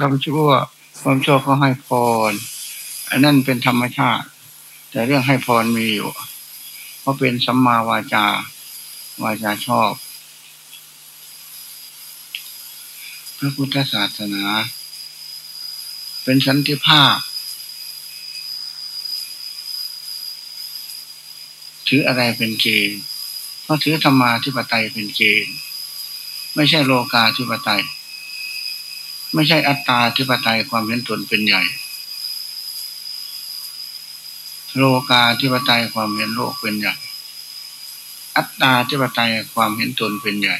ทำชั่วความชั่วก็ให้พร อันนั้นเป็นธรรมชาติ แต่เรื่องให้พรมีอยู่ เพราะเป็นสัมมาวาจา วาจาชอบ พระพุทธศาสนา เป็นสันติภาพ ถืออะไรเป็นเกณฑ์เพราะถือธรรมาธิปไตยเป็นเกณฑ์ไม่ใช่โลกาธิปไตย ไม่ใช่อัตตาธิปไตยความเห็นตนเป็นใหญ่ โลกาธิปไตยความเห็นโลกเป็นใหญ่ อัตตาธิปไตยความเห็นตนเป็นใหญ่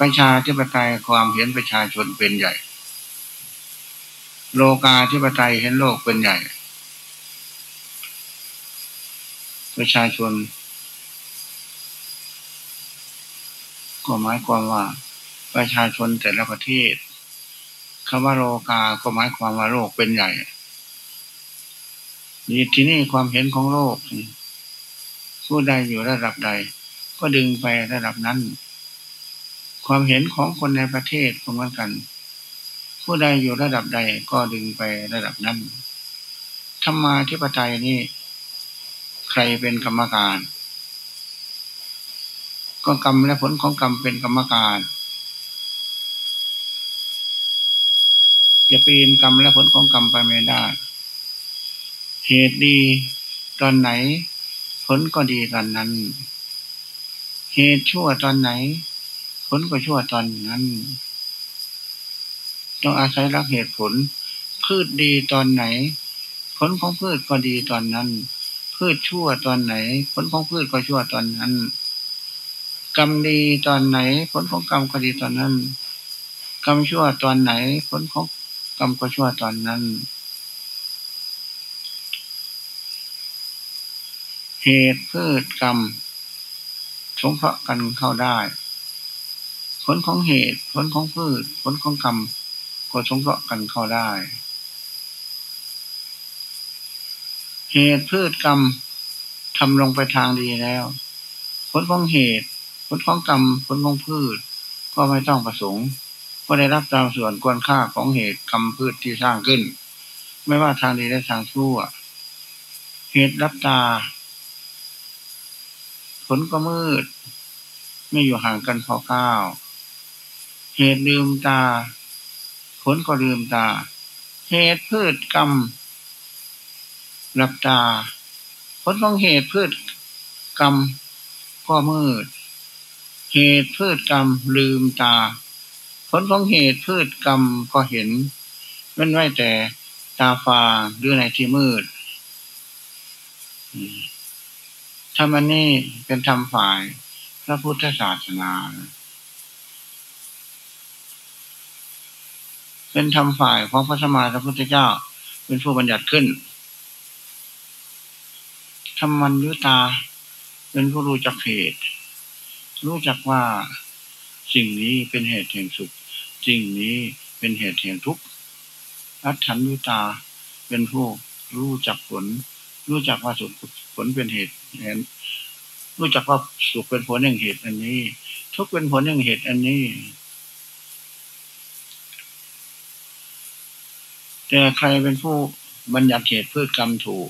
ประชาธิปไตยความเห็นประชาชนเป็นใหญ่ โลกาธิปไตยเห็นโลกเป็นใหญ่ ประชาชนก็หมายความว่า ประชาชนแต่ละประเทศคำว่าโลกาก็หมายความว่าโลกเป็นใหญ่นี่ที่นี่ความเห็นของโลกผู้ใดอยู่ระดับใด ก็ดึงไประดับนั้น ความเห็นของคนในประเทศก็เหมือนกัน ผู้ใดอยู่ระดับใดก็ดึงไประดับนั้นธรรมาธิปไตยนี่ ใครเป็นกรรมการ ก็กรรมและผลของกรรมเป็นกรรมการ จะปีนกรรมและผลของกรรมไปไม่ได้ เหตุดีตอนไหน ผลก็ดีตอนนั้น เหตุชั่วตอนไหน ผลก็ชั่วตอนนั้น ต้องอาศัยรักเหตุผล พืชดีตอนไหน ผลของพืชก็ดีตอนนั้น พืชชั่วตอนไหน ผลของพืชก็ชั่วตอนนั้น กรรมดีตอนไหน ผลของกรรมก็ดีตอนนั้นกรรมชั่วตอนไหน ผลของ กรรมก็ชั่วตอนนั้น เหตุพืชกรรม สงเคราะห์กันเข้าได้ ผลของเหตุ ผลของพืช ผลของกรรม ก็สงเคราะห์กันเข้าได้ เหตุพืชกรรมทำลงไปทางดีแล้ว ผลของเหตุ ผลของกรรม ผลของพืช ก็ไม่ต้องประสงค์ ก็ได้รับตามส่วนควรค่าของเหตุกรรมพืชที่สร้างขึ้น ไม่ว่าทางดีและทางชั่ว เหตุรับตา ผลก็มืด ไม่อยู่ห่างกันพอก้าว เหตุลืมตา ผลก็ลืมตา เหตุพืชกรรมรับตา ผลของเหตุพืชกรรมก็มืด เหตุพืชกรรมลืมตา ผลของเหตุพืชกรรมก็เห็นเว้นไว้แต่ตาฟาหรือในที่มืดธรรมนี่เป็นธรรมฝ่ายพระพุทธศาสนา เป็นธรรมฝ่ายของพระสมมาพระพุทธเจ้า เป็นผู้บัญญัติขึ้นธรรมันยุตา เป็นผู้รู้จักเหตุ รู้จักว่าสิ่งนี้เป็นเหตุแห่งสุข สิ่งนี้เป็นเหตุแห่งทุกข์อัตถันยุตาเป็นผู้รู้จักผล รู้จักว่าสุขผลเป็นเหตุเห็นรู้จักว่าสุขเป็นผลแห่งเหตุอันนี้ ทุกข์เป็นผลแห่งเหตุอันนี้ แต่ใครเป็นผู้บัญญัติเหตุพืชกรรมถูก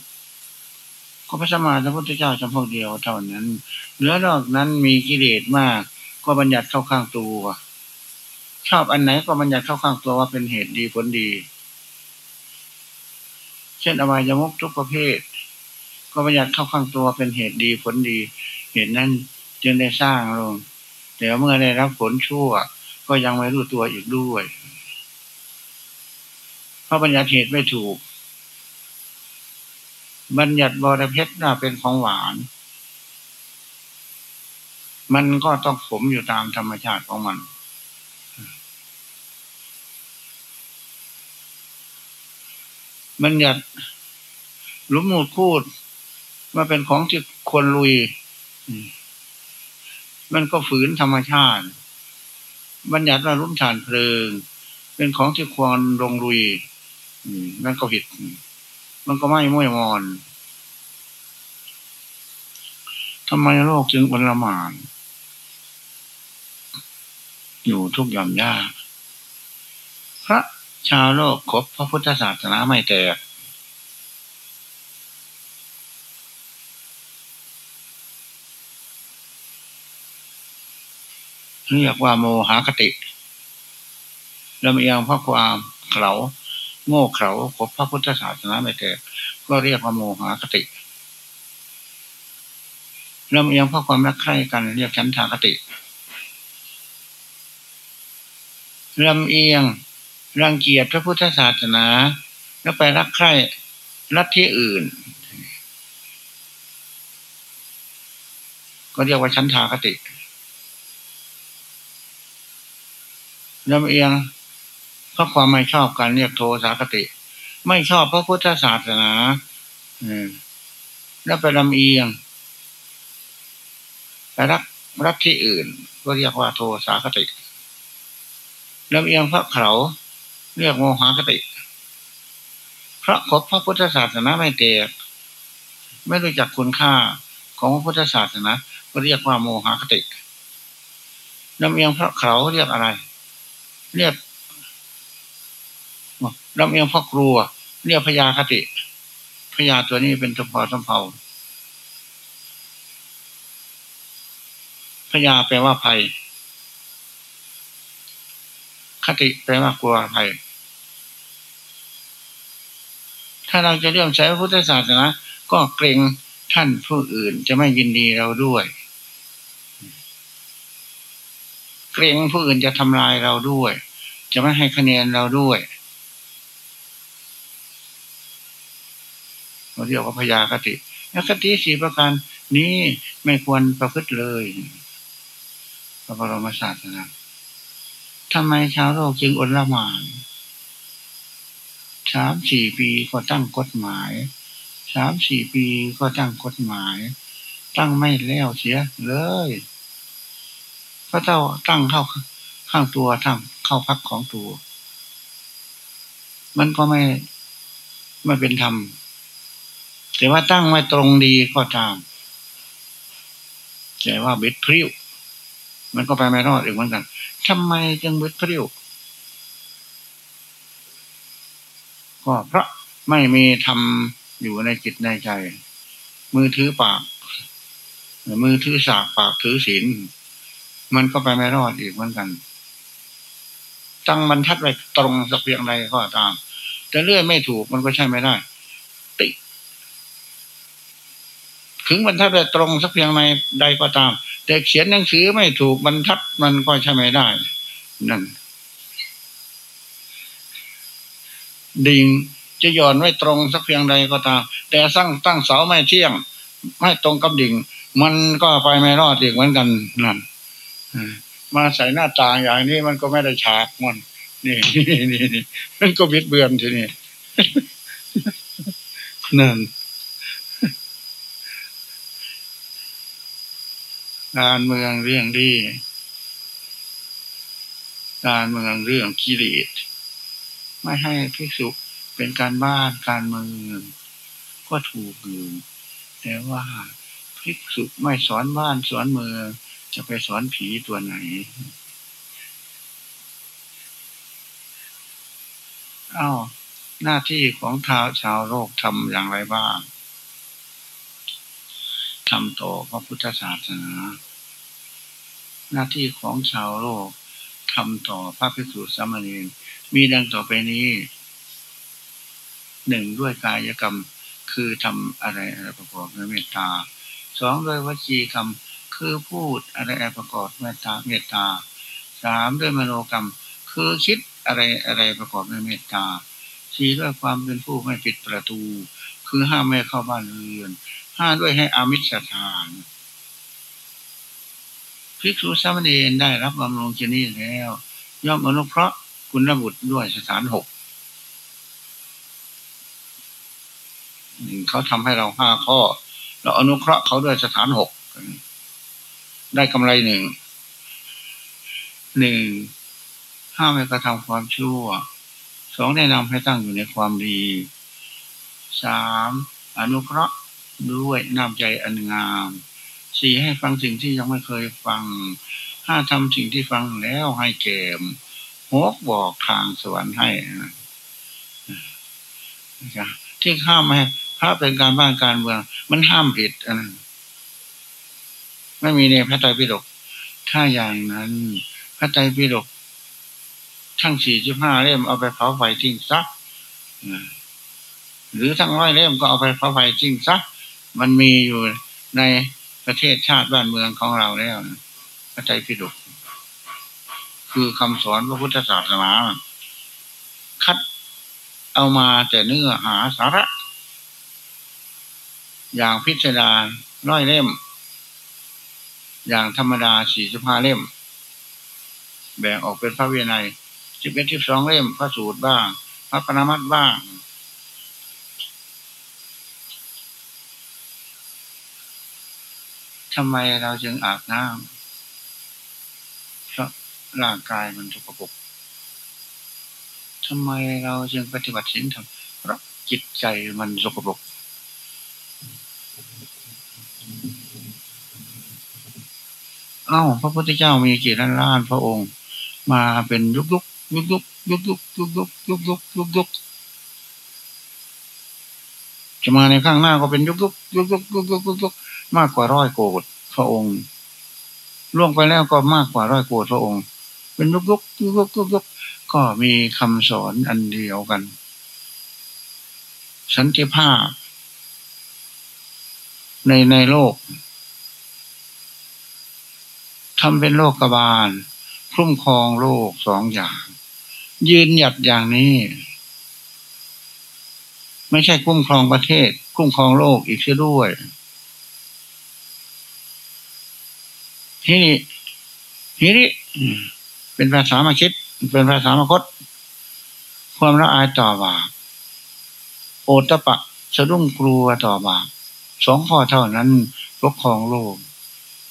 ก็พระสมมาพระพุทธเจ้าจำพวกเดียวเท่านั้นเหลือนอกนั้นมีกิเลสมาก ก็บัญญัติเข้าข้างตัว ชอบอันไหนก็บัญญัติเข้าข้างตัวว่าเป็นเหตุดีผลดี เช่นอวัยมุกทุกประเภท ก็บัญญัติเข้าข้างตัวเป็นเหตุดีผลดี เหตุนั้นจึงได้สร้างลง แต่เมื่อได้รับผลชั่ว ก็ยังไม่รู้ตัวอีกด้วย เพราะบัญญัติเหตุไม่ถูก บัญญัติบระเพชรน่าเป็นของหวาน มันก็ต้องขมอยู่ตามธรรมชาติของมัน บัญญัติหลุมมูดคูดมาเป็นของที่ควรลุย มันก็ฝืนธรรมชาติ บัญญัติว่ารุ่มฐานเพลิง เป็นของที่ควรลงลุยนั่นก็ผิด มันก็ไม่มุ่ยมอนทำไมโลกจึงอนละมาน อยู่ทุกย่อมยากพระ ชาวโลกคบพระพุทธศาสนาไม่แตกเรียกว่าโมหคติลำเอียงพระความเขาโง่เขาคบพระพุทธศาสนาไม่แตกก็เรียกว่าโมหคติลำเอียงเพราะความรักใคร่กันเรียกชั้นทาคติลำเอียง รังเกียจพระพุทธศาสนา แล้วไปรักใคร่รัฐที่อื่น ก็เรียกว่าชั้นทาคติลำเอียงเพราะความไม่ชอบการเรียกโทสาคติ ไม่ชอบพระพุทธศาสนาแล้วไปลำเอียงไปรักรักที่อื่น ก็เรียกว่าโทสาคติลำเอียงพระเขา เรียกโมหคติพระคบพระพุทธศาสนาไม่เตกไม่รู้จักคุณค่าของพระพุทธศาสนาก็เรียกว่าโมหคติลำเอียงพระเขาเรียกอะไร เรียกลำเอียงพระครัว เรียกพยาคติพยาตัวนี้เป็นตัวพอสมเภาพยาแปลว่าภัย คติแปลว่ากลัวภัย ถ้าเราจะเรื่องใช้พระพุทธศาสนาก็เกรงท่านผู้อื่นจะไม่ยินดีเราด้วย เกรงผู้อื่นจะทำลายเราด้วย จะไม่ให้คะแนนเราด้วยเราเรียกว่าพยาคติแล้วคติสีประการนี้ไม่ควรประพฤติเลยพระบรมศาสนาทำไมชาวโลกจึงอดละหมาน สามสี่ปีก็ตั้งกฎหมาย สามสี่ปีก็ตั้งกฎหมาย ตั้งไม่แล้วเสียเลยพระเจ้าตั้งเข้าข้างตัวทั้งเข้าพักของตัว มันก็ไม่ไม่เป็นธรรมแต่ว่าตั้งไม่ตรงดีก็ตามแต่ว่าเบ็ดพริ้วมันก็ไปไม่รอดอีกเหมือนกันทำไมจึงเบึดพรี้ว ก็เพราะไม่มีทำอยู่ในจิตในใจ มือถือปาก มือถือสากปากถือศีลมันก็ไปไม่รอดอีกเหมือนกันตั้งบรรทัดไว้ตรงสักเพียงใดก็ตามแต่เลื่อยไม่ถูกมันก็ใช่ไม่ได้ ติ ถึงบรรทัดไว้ตรงสักเพียงใดใดก็ตาม แต่เขียนหนังสือไม่ถูกบรรทัดมันก็ใช่ไม่ได้ นั่น ดิ่งจะย่อนไว้ตรงสักเพียงใดก็ตาม แต่สร้างตั้งเสาไม่เที่ยง ไม่ตรงกับดิ่ง มันก็ไปไม่รอดอีกเหมือนกันนั่นมาใส่หน้าต่างอย่างนี้มันก็ไม่ได้ฉากมันนี่นี่นี่มันก็บิดเบือนทีนี้นั่นการเมืองเรื่องดี การเมืองเรื่องกิเลส ไม่ให้ภิกษุเป็นการบ้านการเมืองก็ถูกอยู่แต่ว่าภิกษุไม่สอนบ้านสอนเมืองจะไปสอนผีตัวไหนอ้าวหน้าที่ของชาวชาวโลกทำอย่างไรบ้างทำต่อพระพุทธศาสนา หน้าที่ของชาวโลกทำต่อพระภิกษุสามเณร มีดังต่อไปนี้หนึ่งด้วยกายกรรมคือทำอะไรอะไรประกอบด้วยเมตตาสองด้วยวจีกรรมคือพูดอะไรอะไรประกอบเมตตาเมตตาสามด้วยมโนกรรม คือคิดอะไรอะไรประกอบด้วยเมตตาสี่ด้วยความเป็นผู้ไม่ปิดประตู คือห้ามไม่เข้าบ้านเรือนห้าด้วยให้อามิสทานภิกษุสามเณรได้รับบำรุงชนีแล้ว ย่อมอนุเคราะห์ คุณระบุตรด้วยสถานหกเขาทำให้เราห้าข้อ เราอนุเคราะห์เขาด้วยสถานหกได้กำไรหนึ่งหนึ่งห้ามไม่กระทำความชั่วสองแนะนำให้ตั้งอยู่ในความดีสามอนุเคราะห์ด้วยน้ำใจอันงามสี่ให้ฟังสิ่งที่ยังไม่เคยฟังห้าทำสิ่งที่ฟังแล้วให้แก่ม หกบอกทางสวรรค์ให้ที่ข้ามให้พระเป็นการบ้านการเมือง มันห้ามผิดอันไม่มีในพระไตรปิฎกถ้าอย่างนั้น พระไตรปิฎกทั้งสี่สิบห้าเล่มเอาไปเผาไฟทิ้งซักหรือทั้งร้อยเล่มก็เอาไปเผาไฟทิ้งซักมันมีอยู่ในประเทศชาติบ้านเมืองของเราแล้วพระไตรปิฎก คือคำสอนพระพุทธศาสนา คัดเอามาแต่เนื้อหาสาระ อย่างพิจารณาร้อยเล่ม อย่างธรรมดาสี่สิบห้าเล่ม แบ่งออกเป็นพระเวไนสิบเอ็ดสิบสองเล่ม พระสูตรบ้าง พระปรมัตบ้างทำไมเราจึงอาบน้ำ ร่างกายมันสกปรกทำไมเราจึงปฏิบัติศีลธรรมเพราะจิตใจมันสกปรกเอ้าพระพุทธเจ้ามีกี่ล้านล้านพระองค์ มาเป็นยุกยุกยุกยุกยุกยุกยุกยุกยุกยุกยุกยุกจะมาในข้างหน้าก็เป็นยุกยุกยุกยุกยุกยุกยุกยุกมากกว่าร้อยโกดพระองค์ล่วงไปแล้วก็มากกว่าร้อยโกดพระองค์ เป็นยุกยุกยุกยุกยุกยุกก็มีคำสอนอันเดียวกัน สันติภาพ ในในโลกทำเป็นโลกกบาลคุ้มครองโลกสองอย่าง ยืนหยัดอย่างนี้ ไม่ใช่คุ้มครองประเทศ คุ้มครองโลกอีกเสียด้วย ที่นี้ที่นี้ เป็นภาษามาคิด เป็นภาษามาคต ความละอายต่อบาปโอตปะสะดุ้งกลัวต่อบาปสองข้อเท่านั้นปกครองโลก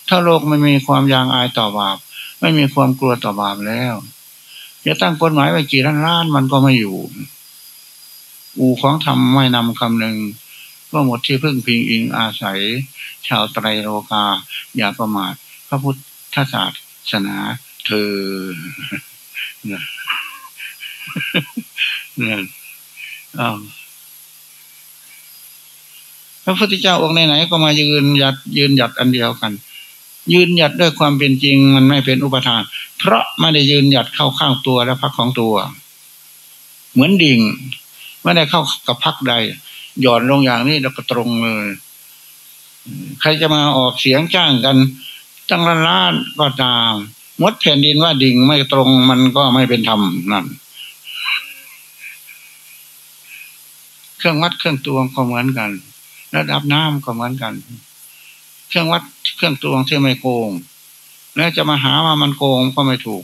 ถ้าโลกไม่มีความยางอายต่อบาปไม่มีความกลัวต่อบาปแล้วจะตั้งกฎหมายไว้กี่ล้านล้านมันก็ไม่อยู่ อูของธรรมไม่นำคำหนึ่งก็หมดที่พึ่งพิงอิงอาศัย ชาวไตรโลกา อย่าประมาท พระพุทธศาสนา เธอเนี่ยเนี่ยอ้าวพระพุทธเจ้าองค์ไหนๆก็มายืนหยัดยืนหยัดอันเดียวกัน ยืนหยัดด้วยความเป็นจริงมันไม่เป็นอุปทาน เพราะไม่ได้ยืนหยัดเข้าข้างตัวและพักของตัว เหมือนดิ่งไม่ได้เข้ากับพักใด หย่อนลงอย่างนี้แล้วก็ตรงเลยใครจะมาออกเสียงจ้างกันตั้งล้านล้านก็ตาม มดแผ่นดินว่าดิ่งไม่ตรงมันก็ไม่เป็นธรรมนั่น เครื่องวัดเครื่องตวงก็เหมือนกัน ระดับน้ำก็เหมือนกัน เครื่องวัดเครื่องตวงที่ไม่โกง แล้วจะมาหาว่ามันโกงก็ไม่ถูก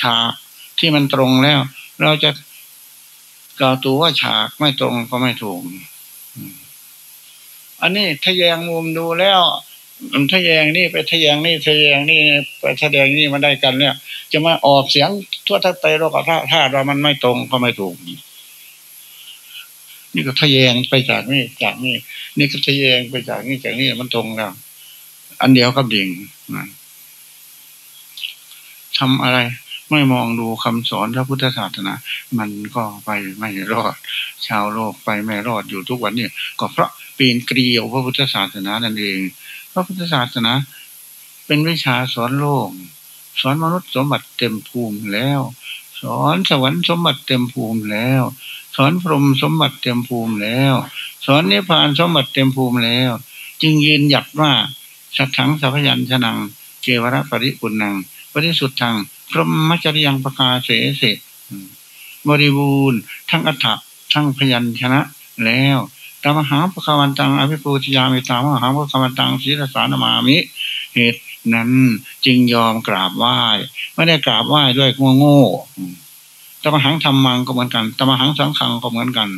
ฉากที่มันตรงแล้ว เราจะกล่าวตัวว่าฉากไม่ตรงก็ไม่ถูกอันนี้ทะแยงมุมดูแล้ว ทะแยงนี่ไปทะแยงนี่ทะแยงนี่ไปแสดงนี่มันได้กันเนี่ย จะมาออกเสียงทั่วทั้งไตโลกธาตุธาตุเรามันไม่ตรงก็ไม่ถูก นี่ก็ทะแยงไปจากนี่จากนี่นี่ก็ทะแยงไปจากนี่จากนี่มันตรงแล้วอันเดียวกับดิ่งทำอะไรไม่มองดูคำสอนพระพุทธศาสนา มันก็ไปไม่รอด ชาวโลกไปไม่รอดอยู่ทุกวันเนี้ก็เพราะปีนเกลียวพระพุทธศาสนานั่นเอง พระพุทธศาสนา เป็นวิชาสอนโลก สอนมนุษย์สมบัติเต็มภูมิแล้ว สอนสวรรค์สมบัติเต็มภูมิแล้ว สอนพรหมสมบัติเต็มภูมิแล้ว สอนนิพพานสมบัติเต็มภูมิแล้ว จึงยืนหยัดว่าสักถังสัพยัญชนะเกวรปริปุนังปริสุทธังพรหมจริยังประกาเสเสบริบูรณ์ทั้งอัฏฐะทั้งพยัญชนะแล้ว ตามหาพระควันตังอภิปูชยามิตามหาพระควันตังศีรสานามามิ เหตุนั้นจึงยอมกราบไหว้ไม่ได้กราบไหว้ด้วยงโง่ตมหังธรรมังก็เหมือนกันตมหังสังขังก็เหมือนกัน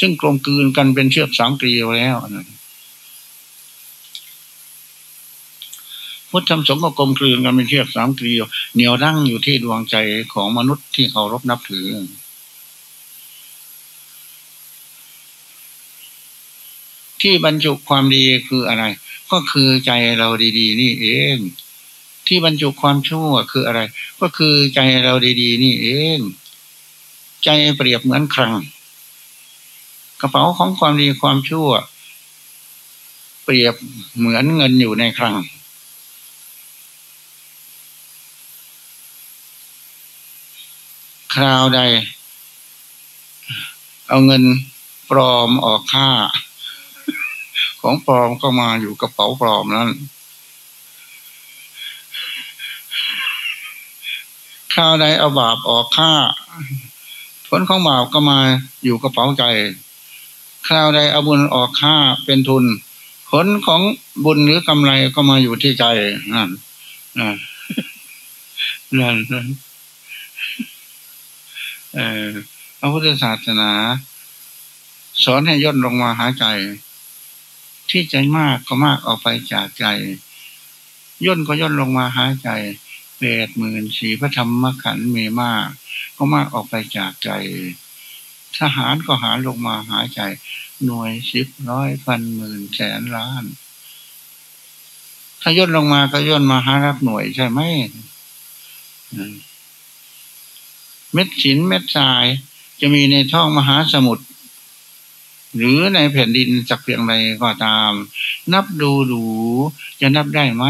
ซึ่งกลมกลืนกันเป็นเชือกสามเกลียวแล้วพุทธธรรมสงฆ์ก็กลมกลืนกันเป็นเชือกสามเกลียว เหนียวรั้งอยู่ที่ดวงใจของมนุษย์ที่เคารพนับถือ ที่บรรจุความดีคืออะไร ก็คือใจเราดีๆ นี่เอง ที่บรรจุความชั่วคืออะไร ก็คือใจเราดีๆ นี่เอง ใจเปรียบเหมือนครัง กระเป๋าของความดีความชั่ว เปรียบเหมือนเงินอยู่ในครังคราวใด เอาเงินปลอมออกค่า ของปลอมก็มาอยู่กระเป๋าปลอมนั้นคราวใดเอาบาปออกค่า ผลของบาปก็มาอยู่กระเป๋าใจคราวใดเอาบุญออกค่าเป็นทุน ผลของบุญหรือกำไรก็มาอยู่ที่ใจนั่นนั่นนั่นเออพระพุทธศาสนา สอนให้ย่นลงมาหาใจ ที่ใจมากก็มากออกไปจากใจ ย่นก็ย่นลงมาหาใจแปดหมื่นสี่พระธรรมขันธ์มีมาก ก็มากออกไปจากใจ ทหารก็หาลงมาหาใจ หน่วยสิบร้อยพันหมื่นแสนล้าน ถ้าย่นลงมาก็ย่นมาหารับหน่วยใช่ไหมเม็ดสินเม็ดทรายจะมีในท้องมหาสมุทร หรือในแผ่นดินสักเพียงใดก็ตาม นับดูดูจะนับได้ไหม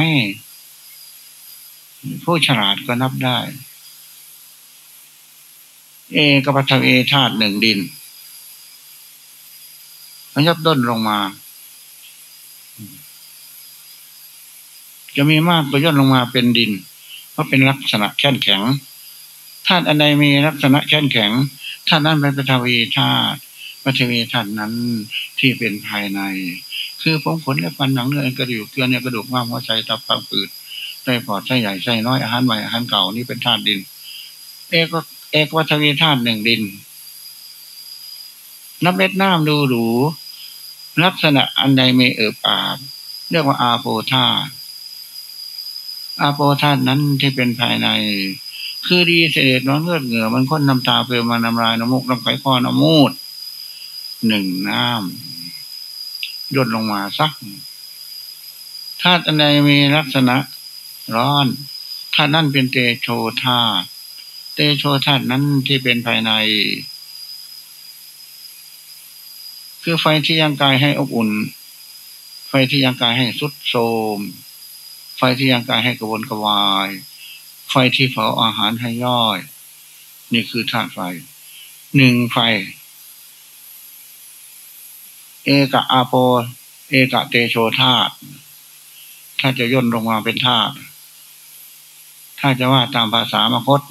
ผู้ฉลาดก็นับได้ เอกปัทเอธาตุหนึ่งดินมันยับด้นลงมา จะมีมากก็ย่นลงมาเป็นดิน เพราะเป็นลักษณะแข็งแข็งธาตุอันใดมีลักษณะแข็งแข็งธาตุนั้นเป็นปฐวีธาตุ ปฐวีธาตุนั้นที่เป็นภายใน คือผมขนและฟันหนังเนื้อกระดูกเกลือเนี่ยกระดูกม้ามหัวใจตับปังปืดไส้ปอดไส้ใหญ่ไส้น้อยอาหารใหม่อาหารเก่านี่เป็นธาตุดิน เอกเอกวัตวีธาตุหนึ่งดิน นับเม็ดน้ำดูหรูลักษณะอันใดไม่เอิบอาบ เรียกว่าอาโปธาตุอาโปธาตุนั้นที่เป็นภายใน คือดีเสด็จน้อนเลือดเหงื่อมันค้นน้ำตาเปลือมาน้ำลายน้ำมูกน้ำไขข้อน้ำมูด หนึ่งน้ำย่นลงมาสักธาตุอันใดมีลักษณะ ร้อนธาตุนั่นเป็นเตโชธาตุเตโชธาตุนั้นที่เป็นภายใน คือไฟที่ยังกายให้อบอุ่น ไฟที่ยังกายให้สุดโทมไฟที่ยังกายให้กระวนกระวาย ไฟที่เผาอาหารให้ย่อย นี่คือธาตุไฟหนึ่งไฟ เอกะอาโป เอกะเตโชธาตุถ้าจะย่นลงมาเป็นธาตุถ้าจะว่าตามภาษามคต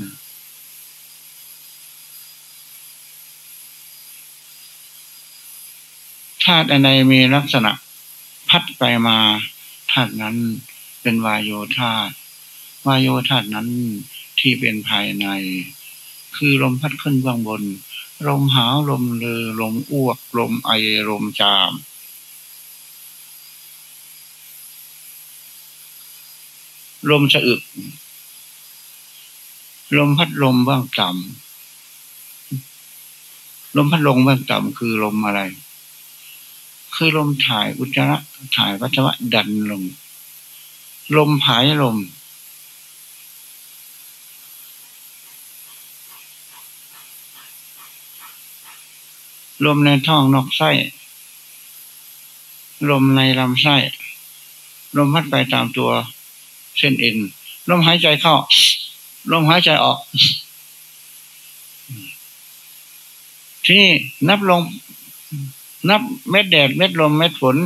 ธาตุอันใดมีลักษณะ พัดไปมาธาตุนั้นเป็นวายโยธาวายโยธาตุนั้นที่เป็นภายใน คือลมพัดขึ้นเบื้องบน ลมหาวลมเลอลมอ้วก ลมไอลมจาม ลมสะอึก ลมพัดลมเบื้องต่ำลมพัดลมเบื้องต่ำคือลมอะไร คือลมถ่ายอุจจาระถ่ายปัสสาวะดันลงลมผายลม ลมในท้องนอกไส้ ลมในลำไส้ ลมพัดไปตามตัวเส้นเอ็น ลมหายใจเข้า ลมหายใจออกที่นี่นับลง นับเม็ดแดด เม็ดลม เม็ดฝน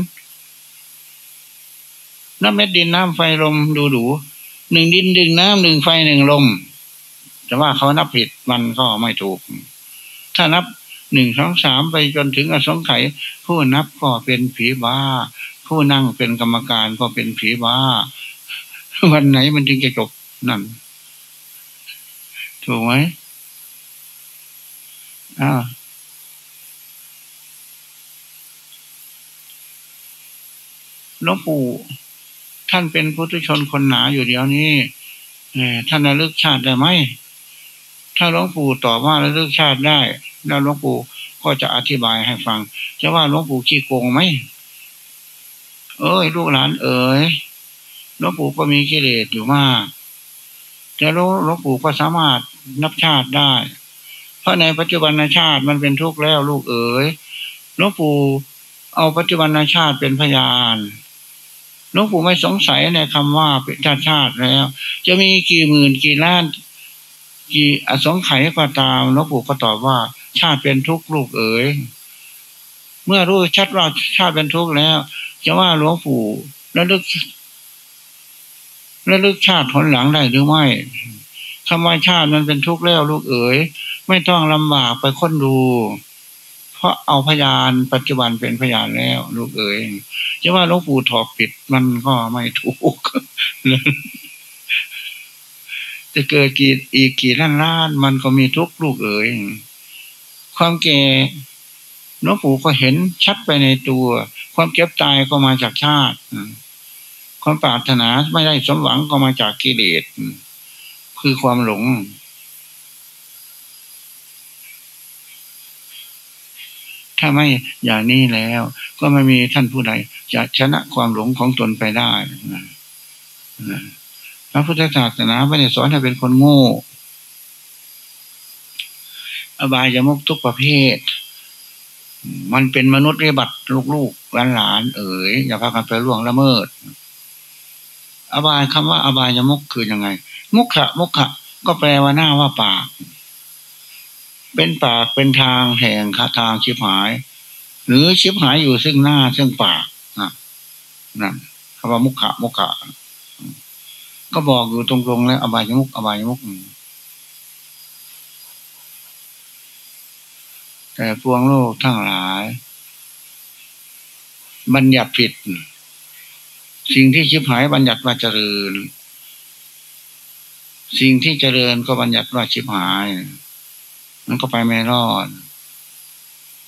นับเม็ดดินน้ำไฟลมดูดูหนึ่งดินหนึ่งน้ำหนึ่งไฟหนึ่งลม แต่ว่าเขานับผิดมันก็ไม่ถูก ถ้านับ หนึ่งสองสามไปจนถึงอสงไขยผู้นับก็เป็นผีบ้า ผู้นั่งเป็นกรรมการก็เป็นผีบ้า วันไหนมันจึงจะจบนั่น ถูกไหมอ้าวหลวงปู่ท่านเป็นพุทธชนคนหนาอยู่เดียวนี้ท่านระลึกชาติได้ไหม ถ้าหลวงปู่ตอบว่าระลึกชาติได้ แล้วหลวงปู่ก็จะอธิบายให้ฟัง จะว่าหลวงปู่ขี้โกงไหมเอ้ยลูกหลานเอ๋ยหลวงปู่ก็มีกิเลสอยู่มากแต่หลวงปู่ก็สามารถนับชาติได้ เพราะในปัจจุบันชาติมันเป็นทุกข์แล้วลูกเอ๋ยหลวงปู่เอาปัจจุบันชาติเป็นพยานหลวงปู่ไม่สงสัยในคำว่าเป็นชาติชาติแล้ว จะมีกี่หมื่นกี่ล้าน กี่อสงไขยก็ตามหลวงปู่ก็ตอบว่า ชาติเป็นทุกข์ลูกเอ๋ยเมื่อรู้ชัดว่าชาติเป็นทุกข์แล้ว จะว่าหลวงปู่ระลึกระลึกชาติผลหลังได้หรือไม่คำว่าชาติมันเป็นทุกข์แล้วลูกเอ๋ยไม่ต้องลำบากไปค้นดู เพราะเอาพยานปัจจุบันเป็นพยานแล้ว ลูกเอ๋ยจะว่าหลวงปู่ถอดปิดมันก็ไม่ถูกจะเกิดกี่อีกกี่ล้านล้านมันก็มีทุกลูกเอ๋ย ความแก่หลวงปู่ก็เห็นชัดไปในตัว ความเก็บตายก็มาจากชาติ ความปรารถนาไม่ได้สมหวังก็มาจากกิเลสคือความหลง ถ้าไม่อย่างนี้แล้ว ก็ไม่มีท่านผู้ใดจะชนะความหลงของตนไปได้พระพุทธศาสนาไม่ได้สอนให้เป็นคนโง่ อบายจะมุกทุกประเภท มันเป็นมนุษย์เรียบัติลูกๆหลานๆเอ๋ยอย่าพากันไปล่วงละเมิด อบายคำว่า อบายมุกคือยังไง มุขะมุขะก็แปลว่าหน้าว่าปาก เป็นปากเป็นทางแห่งคาทางชิบหาย หรือชิบหายอยู่ซึ่งหน้าซึ่งปากนะนั่นคำว่ามุขะมุขะก็บอกอยู่ตรงๆแล้วอบายมุกอบายมุก แต่พวงโลกทั้งหลาย บัญญัติผิด สิ่งที่ชิบหายบัญญัติว่าเจริญ สิ่งที่เจริญก็บัญญัติว่าชิบหาย มันก็ไปไม่รอด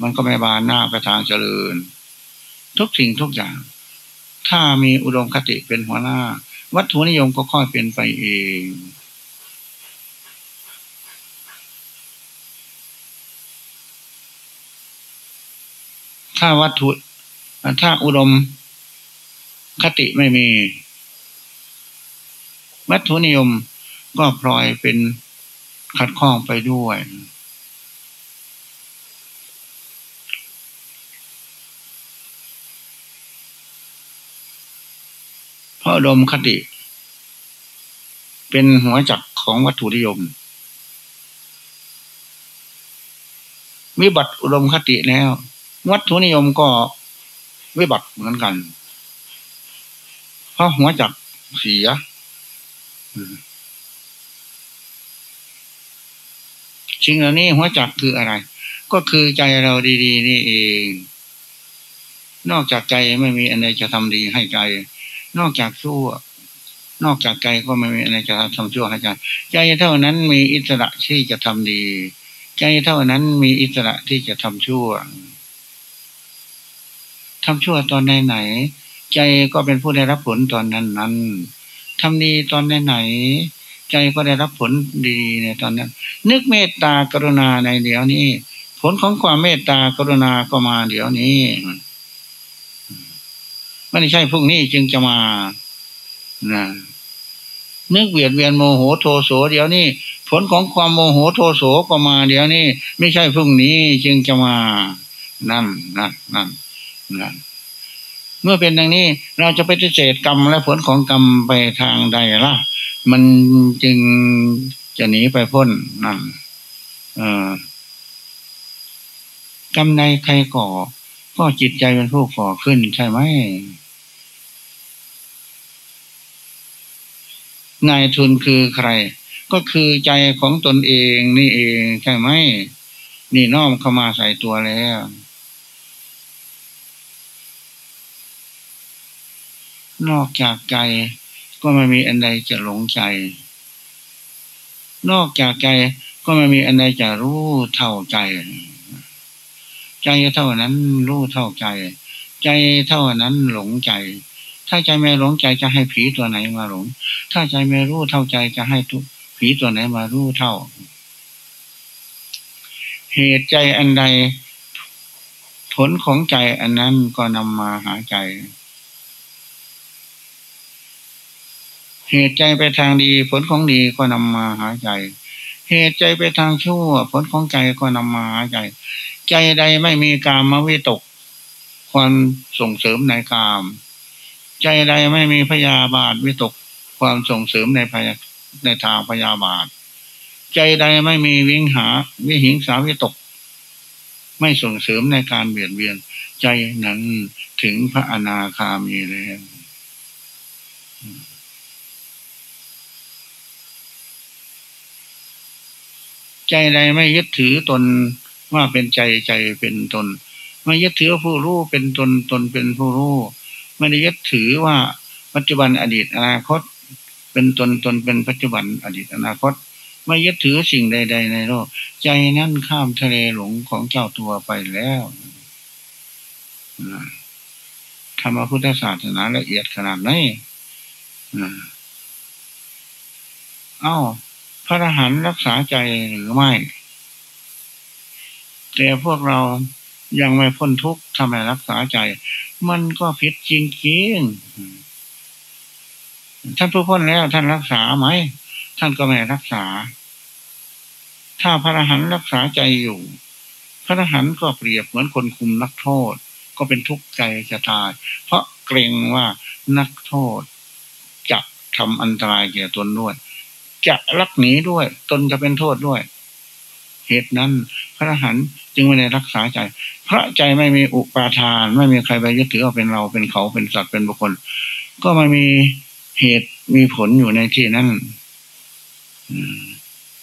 มันก็ไม่บานหน้าไปทางเจริญ ทุกสิ่งทุกอย่าง ถ้ามีอุดมคติเป็นหัวหน้า วัตถุนิยมก็ค่อยเป็นไปเอง ถ้าวัตถุ ถ้าอุดมคติไม่มี วัตถุนิยมก็พลอยเป็นขัดข้องไปด้วย เพราะดมคติ เป็นหัวจักของวัตถุนิยม วิบัติอุดมคติแล้ว วัตถุนิยมก็วิบัติเหมือนกัน เพราะหัวจักเสียสิ่งเหล่านี้หัวจักคืออะไร ก็คือใจเราดี ๆ นี่เอง นอกจากใจไม่มีอะไรจะทำดีให้ใจ นอกจากชั่วนอกจากใจก็ไม่มีอะไรจะทำชั่วให้ใจใจเท่านั้นมีอิสระที่จะทำดี ใจเท่านั้นมีอิสระที่จะทำชั่ว ทำชั่วตอนไหนไหน ใจก็เป็นผู้ได้รับผลตอนนั้นนั้นทำดีตอนไหนไหน ใจก็ได้รับผลดีในตอนนั้น นึกเมตตากรุณาในเดี๋ยวนี้ ผลของความเมตตากรุณาก็มาเดี๋ยวนี้ไม่ใช่พรุ่งนี้จึงจะมานะนึกเบียดเบียนโมโหโทโสเดี๋ยวนี้ผลของความโมโหโทโสก็มาเดี๋ยวนี้ ไม่ใช่พรุ่งนี้จึงจะมา นั่นนั่นนั่น นั่นเมื่อเป็นดังนี้เราจะไปฏิเสธกรรมและผลของกรรมไปทางใดล่ะ มันจึงจะหนีไปพ้นนั่นกรรมในใครก่อ ก็จิตใจเป็นผู้ก่อขึ้นใช่ไหมนายทุนคือใคร ก็คือใจของตนเองนี่เองใช่ไหมนี่น้อมเข้ามาใส่ตัวแล้ว นอกจากใจก็ไม่มีอันใดจะหลงใจ นอกจากใจก็ไม่มีอันใดจะรู้เท่าใจ ใจเท่านั้นรู้เท่าใจ ใจเท่านั้นหลงใจ ถ้าใจไม่หลงใจจะให้ผีตัวไหนมาหลง ถ้าใจไม่รู้เท่าใจจะให้ทุกผีตัวไหนมารู้เท่า เหตุใจอันใด ผลของใจอันนั้นก็นำมาหาใจ เหตุใจไปทางดี ผลของดีก็นำมาหาใจ เหตุใจไปทางชั่ว ผลของใจก็นำมาหาใจ ใจใดไม่มีกามวิตกความส่งเสริมในกาม ใจใดไม่มีพยาบาทวิตกความส่งเสริมในพยในทางพยาบาท ใจใดไม่มีวิงหาวิหิงสาวิตก ไม่ส่งเสริมในการเบียดเบียน ใจนั้นถึงพระอนาคามีแล้ว ใจใดไม่ยึดถือตนว่าเป็นใจใจเป็นตน ไม่ยึดถือผู้รู้เป็นตนตนเป็นผู้รู้ไม่ได้ยึดถือว่าปัจจุบันอดีตอนาคต เป็นตนตนเป็นปัจจุบันอดีตอนาคต ไม่ยึดถือสิ่งใด ๆ ในโลก ใจนั้นข้ามทะเลหลงของเจ้าตัวไปแล้วธรรมพุทธศาสนาละเอียดขนาดไหนอ้าพ ระอรหันต์รักษาใจหรือไม่ แต่พวกเรายังไม่พ้นทุกข์ทำไมรักษาใจ มันก็ผิดจริงๆ ท่านผู้พ้นแล้วท่านรักษาไหม ท่านก็ไม่รักษา ถ้าพระอรหันต์รักษาใจอยู่ พระอรหันต์ก็เปรียบเหมือนคนคุมนักโทษ ก็เป็นทุกข์ใจจะตาย เพราะเกรงว่านักโทษจะทำอันตรายแก่ตนด้วย จะรักหนีด้วย ตนจะเป็นโทษด้วย เหตุนั้น พระอรหันต์จึงไม่ได้รักษาใจ พระใจไม่มีอุปาทาน ไม่มีใครไปยึดถือว่าเป็นเราเป็นเขาเป็นสัตว์เป็นบุคคล ก็ไม่มีเหตุมีผลอยู่ในที่นั้น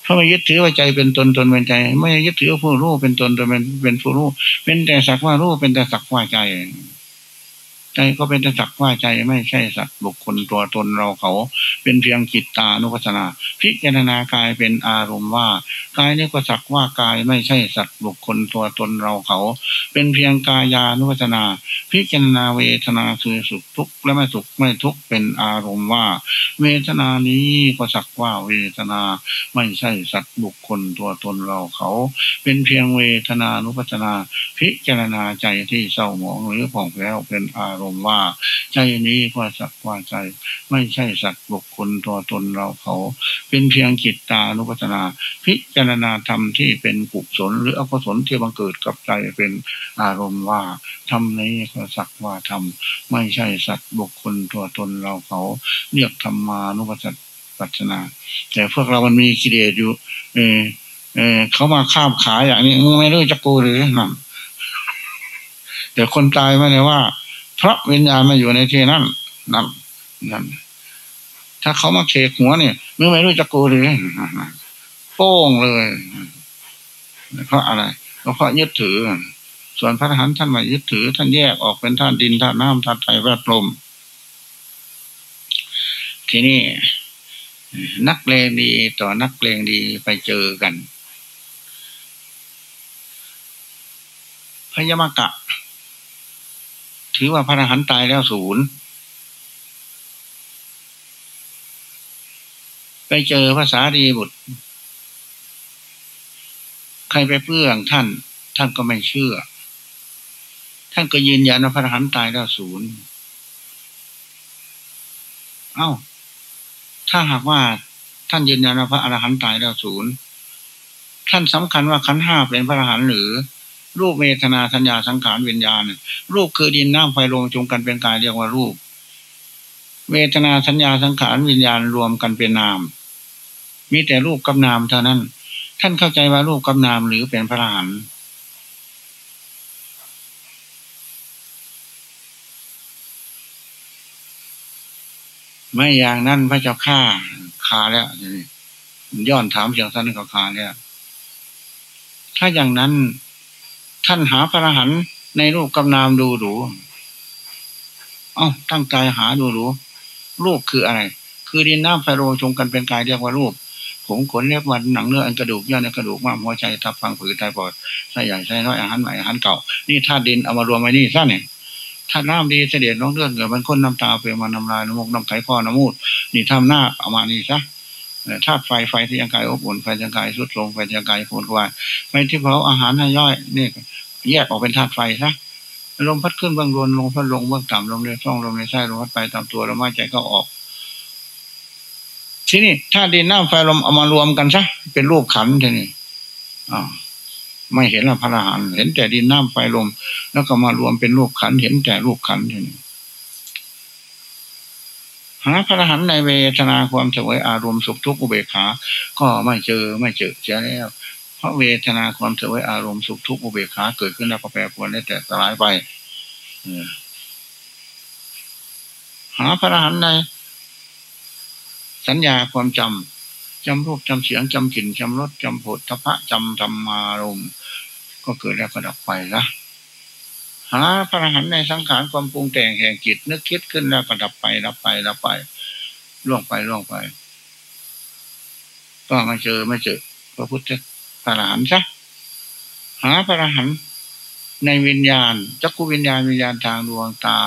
ถ้าไม่ยึดถือว่าใจเป็นตนตนเป็นใจ ไม่ยึดถือผู้รู้เป็นตนตนเป็นเป็นผู้รู้เป็นแต่สักว่ารู้เป็นแต่สักว่าใจ ใจก็เป็นแต่สักว่าใจไม่ใช่สัตว์บุคคลตัวตนเราเขา เป็นเพียงจิตตานุปัสนา พิจารณากายเป็นอารมณ์ว่ากายนี้ก็สักว่ากายไม่ใช่สัตว์บุคคลตัวตนเราเขา เป็นเพียงกายานุปัสนา พิจารณาเวทนาคือสุขทุกข์และไม่สุขไม่ทุกข์เป็นอารมณ์ว่า เวทนานี้ก็สักว่าเวทนา ไม่ใช่สัตว์บุคคลตัวตนเราเขา เป็นเพียงเวทนานุปัสนา พิจารณาใจที่เศร้าหมองหรือผ่องแผ้วเป็นอารมณ์ว่า ใจนี้ก็สักว่าใจ ไม่ใช่สัตว์บุคคลตัวตนเราเขา เป็นเพียงจิตตานุปัสนา พิจารณาธรรมที่เป็นกุศลหรืออกุศลที่บังเกิดกับใจเป็นอารมณ์ว่าธรรมนี้ก็สักว่าธรรมไม่ใช่สัตว์บุคคลตัวตนเราเขา เรียกธรรมานุปัสปัจนา แต่พวกเรามันมีกิเลสอยู่ เออเออเขามาข้ามขาอย่างนี้มึงไม่รู้จะกูหรือนั่นแต่คนตายไม่ได้ว่า เพราะวิญญาณมาอยู่ในที่นั้นนั่นนั่นถ้าเขามาเคกหัวเนี่ยมึงไม่รู้จะกูหรือโป้งเลยเพราะอะไรเพราะยึดถือ ส่วนพระทหารท่านมายึดถือ ท่านแยกออกเป็นท่านดินท่านน้ำท่านไฟแวดลมทีนี้นักเลงดีต่อนักเลงดีไปเจอกันพยามกะ ถือว่าพระอรหันต์ตายแล้วศูนย์ไปเจอภาษาดีบุตร ใครไปเพื่องท่าน ท่านก็ไม่เชื่อ ท่านก็ยืนยันว่าพระอรหันต์ตายแล้วศูนย์เอ้า ถ้าหากว่าท่านยืนยันว่าพระอรหันต์ตายแล้วศูนย์ท่านสำคัญว่าขันห้าเป็นพระอรหันต์หรือ รูปเวทนาสัญญาสังขารวิญญาณรูปคือดินน้ำไฟลมจงกันเป็นกายเรียกว่ารูป เวทนาสัญญาสังขารวิญญาณรวมกันเป็นนาม มีแต่รูปกับนามเท่านั้น ท่านเข้าใจว่ารูปกับนามหรือเป็นพระอรหันต์ไม่อย่างนั้นพระเจ้าข้าคาแล้วย้อนถามอย่างท่านก็คาแล้วถ้าอย่างนั้น ท่านหาพระอรหันต์ในรูปกำนามดูดูเอ้าตั้งใจหาดูดูรูปคืออะไร คือดินน้ำไฟโรชงกันเป็นกายเรียกว่ารูป ผมขนเล็บวันหนังเนื้ออันกระดูกย่อในกระดูกม้ามหัวใจทับฟังผือไตปอดไส้ใหญ่ไส้น้อยอาหารใหม่อาหารเก่า นี่ธาตุดินเอามารวมไว้นี่ซะเนี่ยธาตุน้ำดีเสด็จน้องเลือดเกิดมันค้นน้ำตาเปลี่ยนมาน้ำลายน้ำมูกน้ำไข่คอน้ำมูด นี่ทำหน้าเอามานี่ซะ ธาตุไฟไฟที่ยังกายอบอุ่นไฟยังกายสุดลงไฟยังกายโผล่ควายไฟที่เผาอาหารให้ย่อยนี่แยกออกเป็นธาตุไฟซะลมพัดขึ้นเบื้องบนลมพัดลงเบื้องต่ำลมในช่องลมในไส้ลมพัดไปตามตัวลมหายใจก็ออก ทีนี้ถ้าดินน้ำไฟลมเอามารวมกันซะเป็นรูปขันทีนี้อ่าไม่เห็นละพระอรหันต์เห็นแต่ดินน้ำไฟลม แล้วก็มารวมเป็นรูปขันเห็นแต่รูปขันทีนี้ หาพระอรหันต์ในเวทนาความสวยอารมณ์สุขทุกข์อุเบกขา ก็ไม่เจอไม่เจอเสียแล้ว เพราะเวทนาความสวยอารมณ์สุขทุกข์อุเบกขาเกิดขึ้นแล้วก็แปรปรวนได้แต่สลายไปหาพระอรหันต์ในสัญญาความจำจำรูปจำเสียงจำกลิ่นจำรสจำผลทพะจำธรรมารมก็เกิดแล้วก็ดับไปละ หาพระรหันในสังขารความปรุงแต่งแห่งจิตนึกคิดขึ้นแล้วก็ดับไปดับไปดับไปล่วงไปล่วงไป ก็ไม่เจอไม่เจอพระพุทธพระหันซะหาพระรหันในวิญญาณจักกุวิญญาณวิญญาณทางดวงตา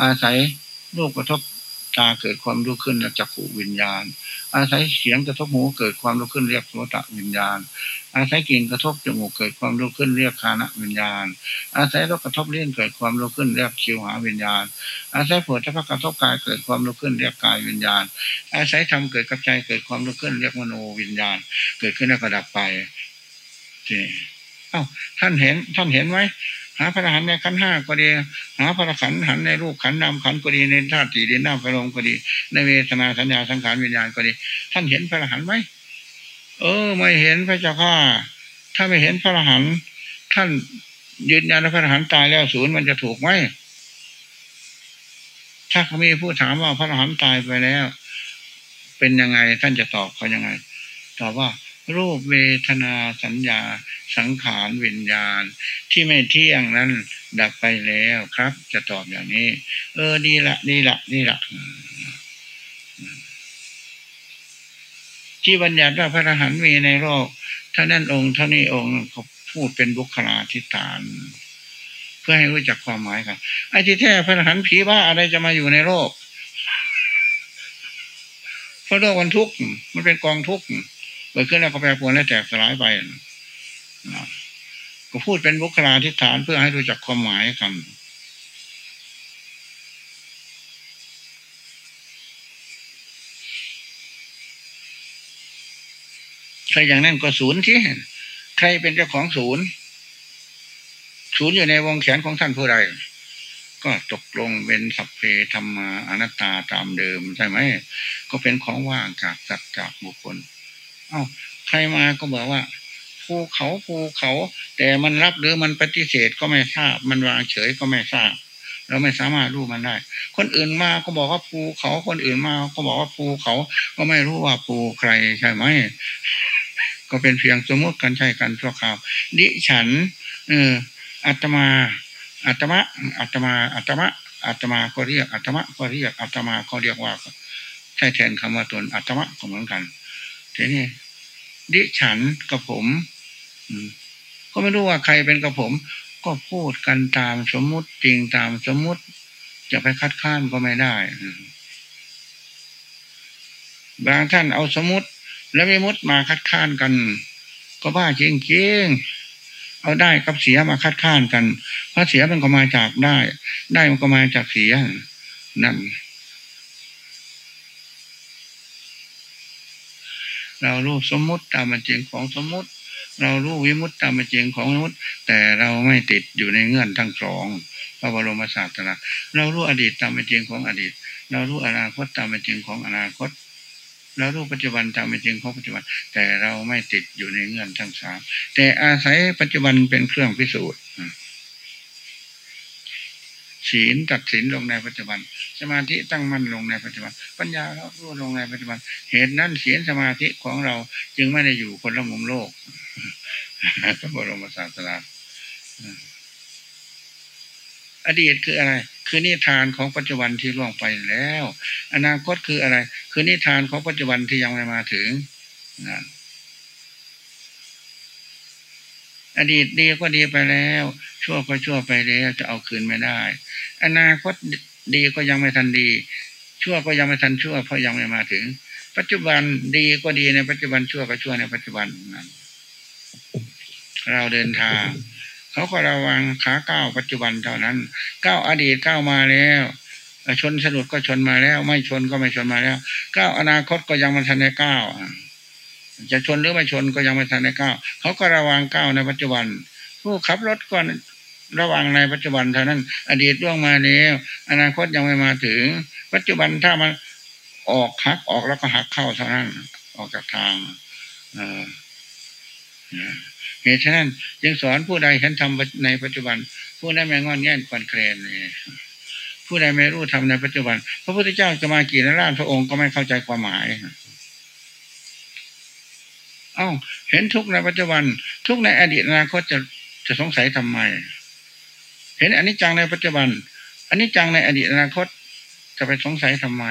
อาศัยรูปกระทบ ตาเกิดความรู้ขึ้นเรียกจักขูวิญญาณ อาศัยเสียงกระทบหูเกิดความรู้ขึ้นเรียกโสตวิญญาณ อาศัยกลิ่นกระทบจมูกเกิดความรู้ขึ้นเรียกคานะวิญญาณ อาศัยรสกระทบเลี้ยงเกิดความรู้ขึ้นเรียกชิวหาวิญญาณ อาศัยผลทพกระทบกายเกิดความรู้ขึ้นเรียกกายวิญญาณ อาศัยธรรมเกิดกับใจเกิดความรู้ขึ้นเรียกมโนวิญญาณ เกิดขึ้นแล้วก็ดับไปเอ้าท่านเห็นท่านเห็นไหม หาพระอรหันต์ในขันห้าก็ดี หาพระอรหันต์หันในรูปขันนามขันก็ดีในธาตุสี่ดินน้ำไฟลมก็ดี ในเวทนาสัญญาสังขารวิญญาณก็ดี ท่านเห็นพระอรหันต์ไหมเออ ไม่เห็นพระเจ้าข้าถ้าไม่เห็นพระอรหันต์ท่านยืนยันว่าพระอรหันต์ตายแล้วศูนย์มันจะถูกไหมถ้าเขามีผู้ถามว่าพระอรหันต์ตายไปแล้ว เป็นยังไงท่านจะตอบเขายังไงตอบว่า รูปเวทนาสัญญา สังขารวิญญาณ ที่ไม่เที่ยงนั้นดับไปแล้วครับ จะตอบอย่างนี้ เออดีละดีละดีละที่บัญญัติว่าพระอรหันต์มีในโลกท่านั้นองค์ท่านี้องค์เขาพูดเป็นบุคลาธิฐาน เพื่อให้รู้จักความหมายกันไอ้ที่แท้พระอรหันต์ผีบ้าอะไรจะมาอยู่ในโลกเพราะโลกมันทุกข์มันเป็นกองทุกข์ เกิดขึ้นแล้วก็แปรปรวนและแตกสลายไปก็พูดเป็นบุคลาธิฐานเพื่อให้รู้จักความหมายคำใครอย่างนั้นก็ศูนย์ที่ใครเป็นเจ้าของศูนย์ ศูนย์อยู่ในวงแขนของท่านผู้ใดก็ตกลงเป็นสัพเพธรรมาอนัตตาตามเดิมใช่ไหม ก็เป็นของว่างจากสัตว์จากบุคคล อ้าใครมาก็บอกว่าภูเขาภูเขา แต่มันรับหรือมันปฏิเสธก็ไม่ทราบ มันวางเฉยก็ไม่ทราบ เราไม่สามารถรู้มันได้ คนอื่นมาก็บอกว่าภูเขาคนอื่นมาก็บอกว่าภูเขาก็ไม่รู้ว่าภูใครใช่ไหมก็เป็นเพียงสมมติกันใช่กันชั่วคราวดิฉัน เอออัตมาอัตมะอัตมาอัตมะอัตมาก็เรียกอัตมะก็เรียกอัตมาก็เรียกว่าใช่แทนคำว่าตนอัตมะก็เหมือนกัน ทีนี้ดิฉันกับผมก็ไม่รู้ว่าใครเป็นกับผม ก็พูดกันตามสมมุติจริงตามสมมุติ จะไปคัดค้านก็ไม่ได้ บางท่านเอาสมมติ แล้วไม่มุดมาคัดค้านกัน ก็บ้าจริงจริงเอาได้กับเสียมาคัดค้านกัน เพราะเสียมันก็มาจากได้ ได้มันก็มาจากเสียนั่น เรารู้สมมุติตามเป็นจริงของสมมุติ เรารู้วิมุตตามเป็นจริงของวิมุตแต่เราไม่ติดอยู่ในเงื่อนทั้งสองพระบรมศาสนาเรารู้อดีตตามเป็นจริงของอดีต เรารู้อนาคตตามเป็นจริงของอนาคตเรารู้ปัจจุบันตามเป็นจริงของปัจจุบัน แต่เราไม่ติดอยู่ในเงื่อนทั้งสามแต่อาศัยปัจจุบันเป็นเครื่องพิสูจน์ ศีลตัดสินลงในปัจจุบัน สมาธิตั้งมั่นลงในปัจจุบัน ปัญญาเรารู้ลงในปัจจุบัน เหตุนั้นศีลสมาธิของเราจึงไม่ได้อยู่คนละมุมโลกพระบรมศาสดาอดีตคืออะไร คือนิทานของปัจจุบันที่ล่วงไปแล้ว อนาคตคืออะไร คือนิทานของปัจจุบันที่ยังไม่มาถึงนั่น อดีตดีก็ดีไปแล้ว ชั่วก็ชั่วไปแล้วจะเอาคืนไม่ได้ อนาคตดีก็ยังไม่ทันดี ชั่วก็ยังไม่ทันชั่ว เพราะยังไม่มาถึง ปัจจุบันดีก็ดีในปัจจุบันชั่วก็ชั่วในปัจจุบันนั้นเราเดินทาง เขาก็ระวังขาก้าวปัจจุบันเท่านั้นก้าวอดีตก้าวมาแล้วชนสะดุดก็ชนมาแล้ว ไม่ชนก็ไม่ชนมาแล้วก้าวอนาคตก็ยังมันทันได้ก้าว จะชนหรือไม่ชนก็ยังไม่ทันได้ก้าวเขาก็ระวังก้าวในปัจจุบัน ผู้ขับรถก็ระวังในปัจจุบันเท่านั้น อดีตล่วงมาแล้วอนาคตยังไม่มาถึง ปัจจุบันถ้ามันออกหักออกแล้วก็หักเข้าเท่านั้น ออกจากทางเหตุฉะนั้นจึงสอนผู้ใดฉันทำในปัจจุบัน ผู้นั้นไม่งอนแง่นควันเครนผู้ใดไม่รู้ทำในปัจจุบัน พระพุทธเจ้าจะมากี่ล้านพระองค์ก็ไม่เข้าใจความหมาย อ้าเห็นทุกในปัจจุบัน ทุกในอดีตอนาคตจะจะสงสัยทำไม เห็นอันนี้จังในปัจจุบันอันนี้จังในอดีตอนาคต จะไปสงสัยทำไม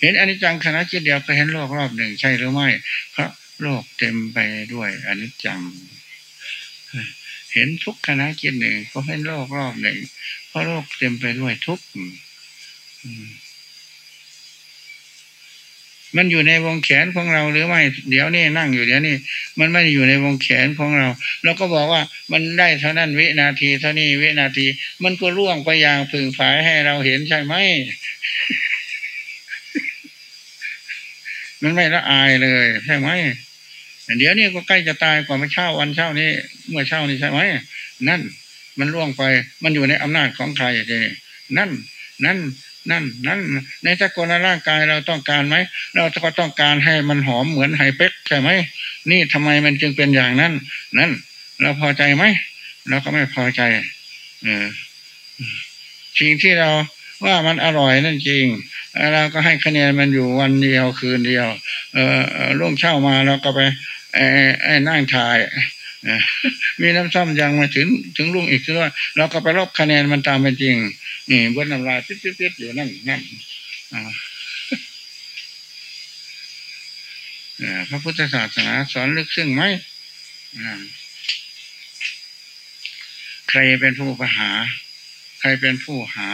เห็นอันนี้จังขณะจิตเดียวก็เห็นโลกรอบหนึ่งใช่หรือไม่เพราะโลกเต็มไปด้วยอนิจจัง เห็นทุกขณะจิตหนึ่งก็เห็นโลกรอบหนึ่งเพราะโลกเต็มไปด้วยทุกข์ มันอยู่ในวงแขนของเราหรือไม่ เดี๋ยวนี้นั่งอยู่เดี๋ยวนี้มันไม่อยู่ในวงแขนของเราเราก็บอกว่ามันได้เท่านั้นวินาทีเท่านี้วินาที มันก็ล่วงไปอย่างผึ่งฝายให้เราเห็นใช่ไหมมันไม่ละอายเลยใช่ไหมเดี๋ยวนี้ก็ใกล้จะตายกว่าเมื่อเช้าวันเช้านี้ เมื่อเช้านี้ใช่ไหมนั่น มันล่วงไป มันอยู่ในอำนาจของใครทีนั่น นั่น นั่นนั่นในสกุลร่างกายเราต้องการไหม เราก็ต้องการให้มันหอมเหมือนไฮเป็กใช่ไหมนี่ทำไมมันจึงเป็นอย่างนั้น นั่น เราพอใจไหมเราก็ไม่พอใจเออสิ่งที่เราว่ามันอร่อยนั่นจริงเราก็ให้คะแนนมันอยู่วันเดียวคืนเดียว เออร่วมเช่ามาเราก็ไปไอ้นั่งถ่าย มีน้ำซ้ำยังมาถึงถึงลุงอีกคือว่าเราก็ไปลบคะแนนมันตามเป็นจริง นี่บนน้ำลายปิ๊ดๆอยู่นั่นนั่นพระพุทธศาสนาสอนลึกซึ้งไหมใครเป็นผู้ปหา ใครเป็นผู้หา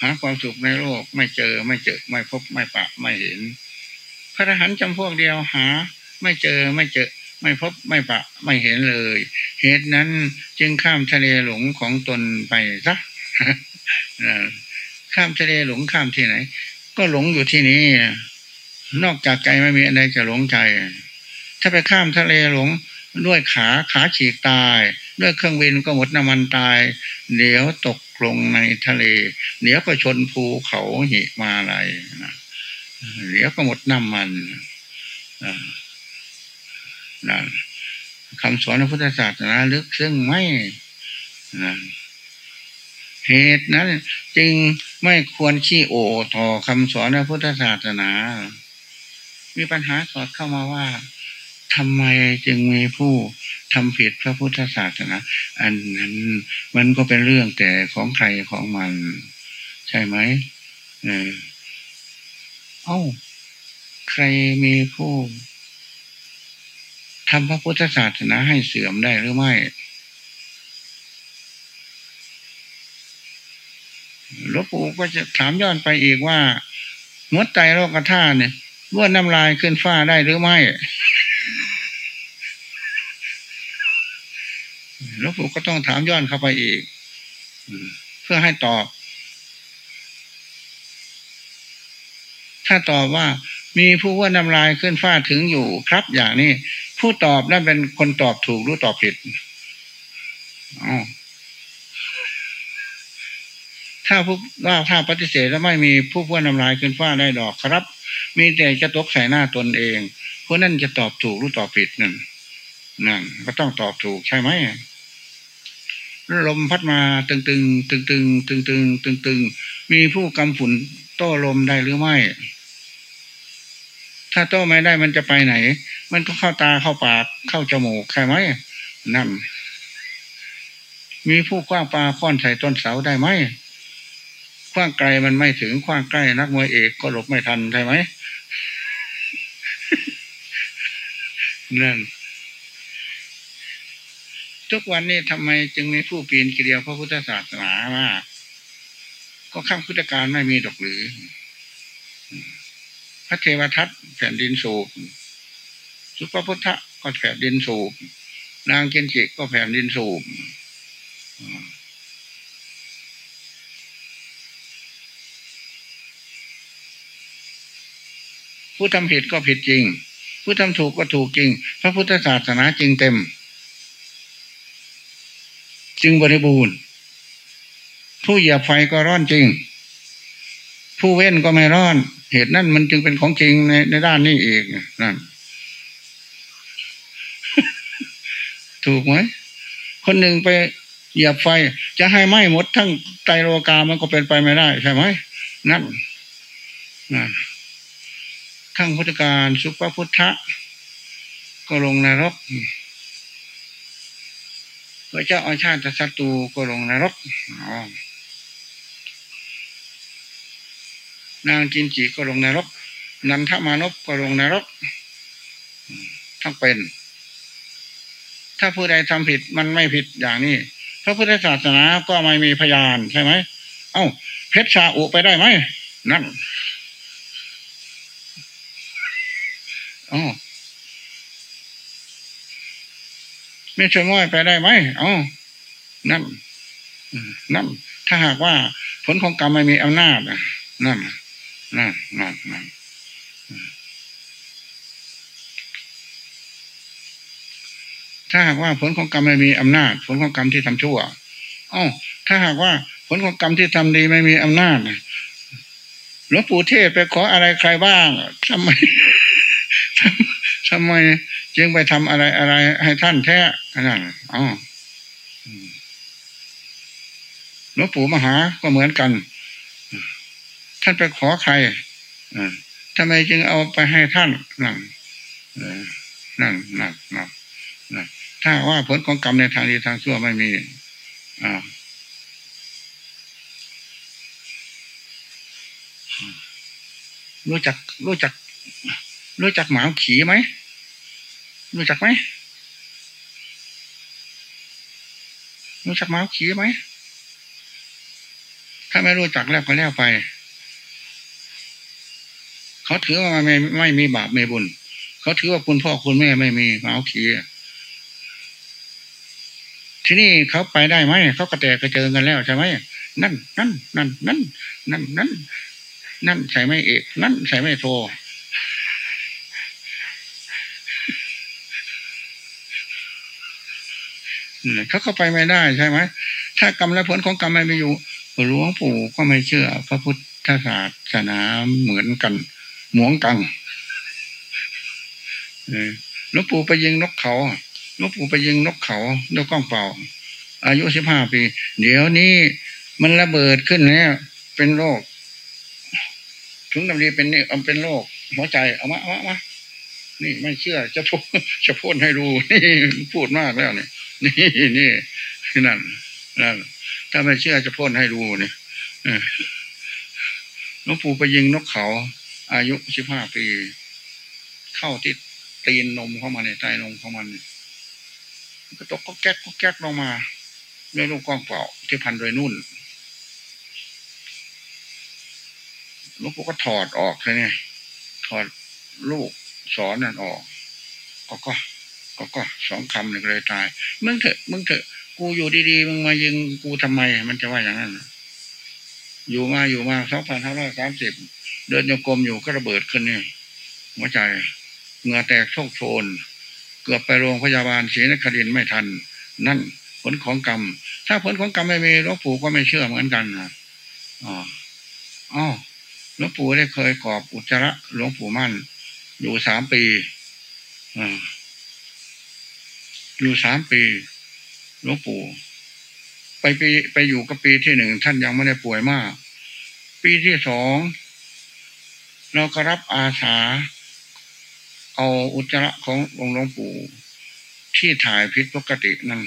หาความสุขในโลกไม่เจอไม่เจอไม่พบไม่ปะไม่เห็น พระทหารจำพวกเดียวหา ไม่เจอไม่เจอ ไม่พบไม่ปะไม่เห็นเลย เหตุนั้นจึงข้ามทะเลหลงของตนไปซะข้ามทะเลหลงข้ามที่ไหน ก็หลงอยู่ที่นี้นอกจากใจไม่มีอะไรจะหลงใจ ถ้าไปข้ามทะเลหลงด้วยขาขาฉีกตาย ด้วยเครื่องบินก็หมดน้ำมันตาย เดี๋ยวตกลงในทะเล เดี๋ยวก็ชนภูเขาหิมาอะไรนะเดี๋ยวก็หมดน้ำมัน นั่นคำสอนพระพุทธศาสนาลึกซึ่งไม่นะเหตุนั้น จึงไม่ควรขี้โอต่อคำสอนพระพุทธศาสนา มีปัญหาสอดเข้ามาว่าทำไมจึงมีผู้ทำผิดพระพุทธศาสนา อันนั้นมันก็เป็นเรื่องแต่ของใครของมัน ใช่ไหมเออเอ้า ใครมีผู้ ทำพระพุทธศาสนาให้เสื่อมได้หรือไม่ หลวงปู่ก็จะถามย้อนไปอีกว่าหัวใจโลกธาตุเนี่ยบ้วนน้ำลายขึ้นฟ้าได้หรือไม่หลวงปู่ก็ต้องถามย้อนเข้าไปอีก เพื่อให้ตอบ ถ้าตอบว่ามีผู้ว่าน้ำลายขึ้นฟ้าถึงอยู่ครับอย่างนี้ ผู้ตอบนั่นเป็นคนตอบถูกหรือตอบผิดอถ้าผู้ว่าถ้าปฏิเสธแล้วไม่มีผู้พ้นนำลายขึ้นฟ้าได้ดอกครับ มีแต่จะตกใส่หน้าตนเองเพราะนั่นจะตอบถูกหรือตอบผิดนั่นนั่นก็ต้องตอบถูกใช่ไหมลมพัดมาตึงตึงตึงตึงตึงตึงตึงตึงมีผู้กำฝุ่นโต้ลมได้หรือไม่ ถ้าโต้ไม่ได้มันจะไปไหน มันก็เข้าตาเข้าปากเข้าจมูกใช่ไหมนั่นมีผู้คว้างปลาค้อนใส่ต้นเสาได้ไหมคว้างไกลมันไม่ถึงคว้างใกล้นักมวยเอกก็หลบไม่ทันใช่ไหมนั่นทุกวันนี้ทำไมจึงมีผู้ปีนกิเลสพระพุทธศาสนามาก็ข้ามพุทธการไม่มีดอกหรือ พระเทวทัตแผ่นดินสูบสุภพุทธะก็แผ่นดินสูบนางเกณจิก็แผ่นดินสูบผู้ทำผิดก็ผิดจริง ผู้ทำถูกก็ถูกจริง พระพุทธศาสนาจริงเต็ม จึงบริบูรณ์ ผู้เหยียบไฟก็ร้อนจริง ผู้เว้นก็ไม่รอนเหตุนั้นมันจึงเป็นของจริงในในด้านนี้เองนั่นถูกไหมคนหนึ่งไปเหยียบไฟ จะให้ไหม้หมดทั้งไตรโลกามันก็เป็นไปไม่ได้ใช่ไหมนั่นนั่นขั้งพุทธการสุปพุทธะ ก็ลงนรกพระเจ้าอาชาติศัตรูก็ลงนรก นางกินจีก็ลงนรก นันทมานพก็ลงนรกทั้งเป็น ถ้าผู้ใดทำผิดมันไม่ผิดอย่างนี้พระพุทธศาสนาก็ไม่มีพยานใช่ไหม เอ้า เพชรชาอุไปได้ไหม นั่นอ๋อไม่ช่วยม้อยไปได้ไหมอ๋อนั่นนั่นถ้าหากว่าผลของกรรมไม่มีอำนาจนั่น นั่นนั่นนั่นถ้าหากว่าผลของกรรมไม่มีอำนาจ ผลของกรรมที่ทำชั่วอ๋อถ้าหากว่าผลของกรรมที่ทำดีไม่มีอำนาจหลวงปู่เทศไปขออะไรใครบ้างทำไมทำไมจึงไปทำอะไรอะไร ให้ท่านแท้นั่นอ๋อหลวงปู่มหาก็เหมือนกัน ท่านไปขอใครทำไมจึงเอาไปให้ท่านนั่นนั่นนั่นนั่นถ้าว่าผลของกรรมในทางดีทางชั่วไม่มีอ่ารู้จักรู้จัก รู้จักหมาขี่ไหมรู้จักไหมรู้จักหมาขี่ไหมถ้าไม่รู้จักแล้วก็แล้วไป เขาถือว่าไม่ไม่มีบาปไม่บุญ เขาถือว่าคุณพ่อคุณแม่ไม่มีหมาขี่ที่นี่เขาไปได้ไหมเขากระแตกระเจิงกันแล้วใช่ไหมนั่นนั่นนั่นนั่นนั่นนั่นนั่นใส่ไม่เอกนั่นใส่ไม่โทเขาเข้าไปไม่ได้ใช่ไหมถ้ากรรมและผลของกรรมไม่มีอยู่หลวงปู่ก็ไม่เชื่อ พระพุทธศาสนาเหมือนกัน หมวงกังหลวงปู่ไปยิงนกเขาหลวงปู่ไปยิงนกเขาด้วยกล้องเป่า อายุสิบห้าปี เดี๋ยวนี้มันระเบิดขึ้นแล้วเป็นโรคถึงนำดีเป็นนี่เป็นโรคหัวใจเอามาเอามามานี่ไม่เชื่อจะพูดจะพูดให้ดูนี่พูดมากแล้วนี่นี่นี่นั่นนั่นถ้าไม่เชื่อจะพ่นให้ดูนี่หลวงปู่ไปยิงนกเขา อายุสิบห้าปี เข้าที่ตีนนมเข้ามาในใต้นมของมันก็ตกก็แก๊กก็แก๊กลงมาด้วยลูกกล้องเปล่าที่พันโดยนุ่นลวงปู่ก็ถอดออกเลยเนี่ยถอดลูกสอนนั่นออก ก็ก็ก็ก็สองคำหนึ่งเลยตาย มึงเถอะมึงเถอะ กูอยู่ดีๆมึงมายิงกูทำไม มันจะว่าอย่างนั้น อยู่มาอยู่มาสองพันห้าร้อยสามสิบ เดินโยกมอยู่ก็ระเบิดขึ้นนี่หัวใจเหงื่อแตกโชกโชน เกือบไปโรงพยาบาลศรีนครินไม่ทัน นั่นผลของกรรม ถ้าผลของกรรมไม่มีหลวงปู่ก็ไม่เชื่อเหมือนกันนะอ๋ออ๋อหลวงปู่ได้เคยกอบอุจจาระหลวงปู่มั่น อยู่สามปีออยู่สามปีหลวงปู่ ไปปีไปอยู่กับปีที่หนึ่งท่านยังไม่ได้ป่วยมาก ปีที่สอง เราก็รับอาสา เอาอุจจาระขององค์หลวงปู่ที่ถ่ายพิษปกตินั่น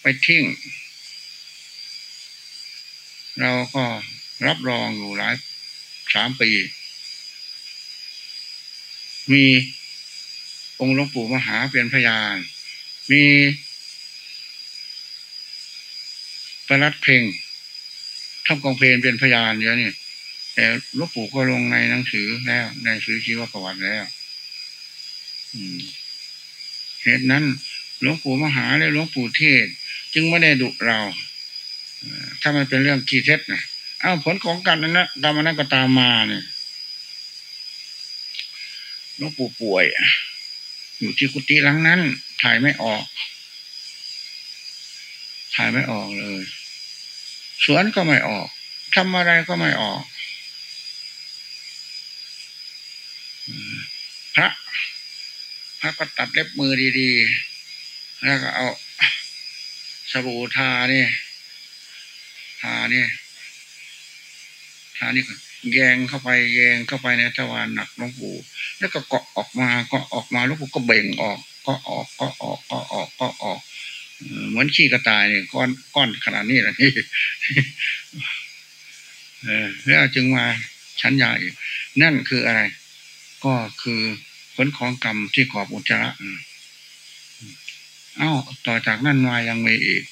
ไปทิ้งเราก็รับรองอยู่หลายสามปี มีองค์หลวงปู่มหาเป็นพยาน มีประลัดเพลงทำกองเพลงเป็นพยานเยอะนี่ แต่หลวงปู่ก็ลงในหนังสือแล้ว ในสือชีวประวัติแล้วเหตุนั้นหลวงปู่มหาและหลวงปู่เทศ จึงไม่ได้ดุเรา ถ้ามันเป็นเรื่องขี้เท็จนะอ้าวผลของการนั้นกรรมนั้นก็ตามมาเนี่ยหลวงปู่ป่วย อยู่ที่กุฏิหลังนั้น ถ่ายไม่ออก ถ่ายไม่ออกเลย สวนก็ไม่ออกทำอะไรก็ไม่ออก พระ พระก็ตัดเล็บมือดีๆ แล้วก็เอาสบู่ทานี่ทานี่ทานี่ก็แยงเข้าไปแยงเข้าไปในทวารหนักหลวงปู่แล้วก็เกาะออกมาก็ออกมาหลวงปู่ก็เบ่งออกก็ออกก็ออกก็ออกก็ออกเหมือนขี้กระต่ายเนี่ยก้อนก้อนขนาดนี้แหละนี่เออแล้วจึงมาชั้นยาอีกนั่นคืออะไร ก็คือ ผลของกรรมที่กอบอุจจาระเอ้าต่อจากนั้นมายังมีอีก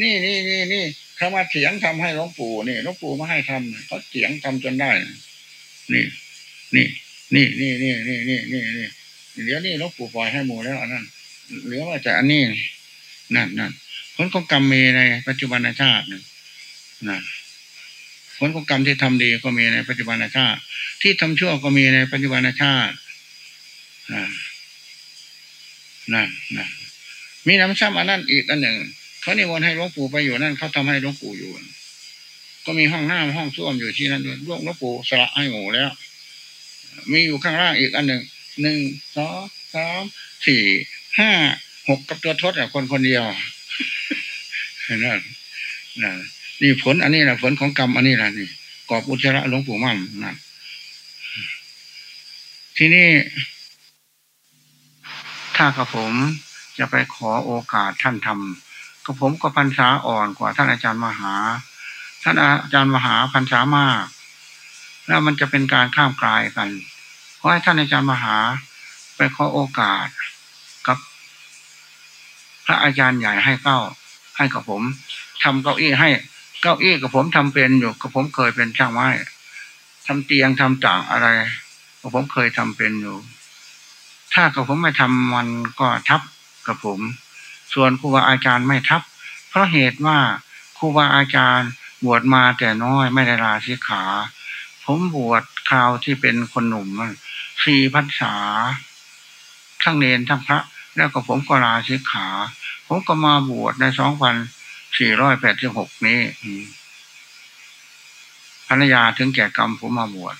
นี่นี่นี่นี่เขามาเถียงทำให้หลวงปู่นี่หลวงปู่มาให้ทำเขาเถียงทำจนได้ นี่นี่นี่นี่นี่นี่นี่นี่นี่เดี๋ยวนี้หลวงปู่ปล่อยให้หมูแล้วอันนั้นเหลือว่าจะอันนี้นั่นนั่นผลของกรรมมีในปัจจุบันชาตินะ ผลของกรรมที่ทำดีก็มีในปัจจุบันชาติ ที่ทำชั่วก็มีในปัจจุบันชาตินั่นนั่นมีน้ำซ้ำอันนั้นอีกอันหนึ่งเขานิมนต์ให้หลวงปู่ไปอยู่นั่นเขาทำให้หลวงปู่อยู่ ก็มีห้องน้ำห้องส้วมอยู่ที่นั่นด้วยหลวงปู่สละให้หมูแล้ว มีอยู่ข้างล่างอีกอันหนึ่งหนึ่งสองสามสี่ห้าหกกับตัวทศอะคนคนเดียวนั่นนั่น นี่ผลอันนี้แหละผลของกรรมอันนี้แหละนี่กอบอุจจาระหลวงปู่มั่มนั่นที่นี่ถ้ากับผมจะไปขอโอกาสท่านทำก็ผมก็พรรษาอ่อนกว่าท่านอาจารย์มหา ท่านอาจารย์มหาพรรษามาก แล้วมันจะเป็นการข้ามกลายกันขอให้ท่านอาจารย์มหา ไปขอโอกาสกับ พระอาจารย์ใหญ่ให้เก้าให้กับผมทำเก้าอี้ให้ เก้าอี้กับผมทำเป็นอยู่กับผมเคยเป็นช่างไม้ทำเตียงทำต่างอะไรกับผมเคยทำเป็นอยู่ ถ้ากับผมไม่ทำมันก็ทับกับผม ส่วนครูบาอาจารย์ไม่ทับ เพราะเหตุว่าครูบาอาจารย์บวชมาแต่น้อยไม่ได้ลาสิขา ผมบวชคราวที่เป็นคนหนุ่มสี่พรรษาทั้งเนนทั้งพระ แล้วก็ผมก็ลาสิขา ผมก็มาบวชในสองพัน สี่ร้อยแปดสิบหกนี้ภรรยาถึงแก่กรรมผมมาบวช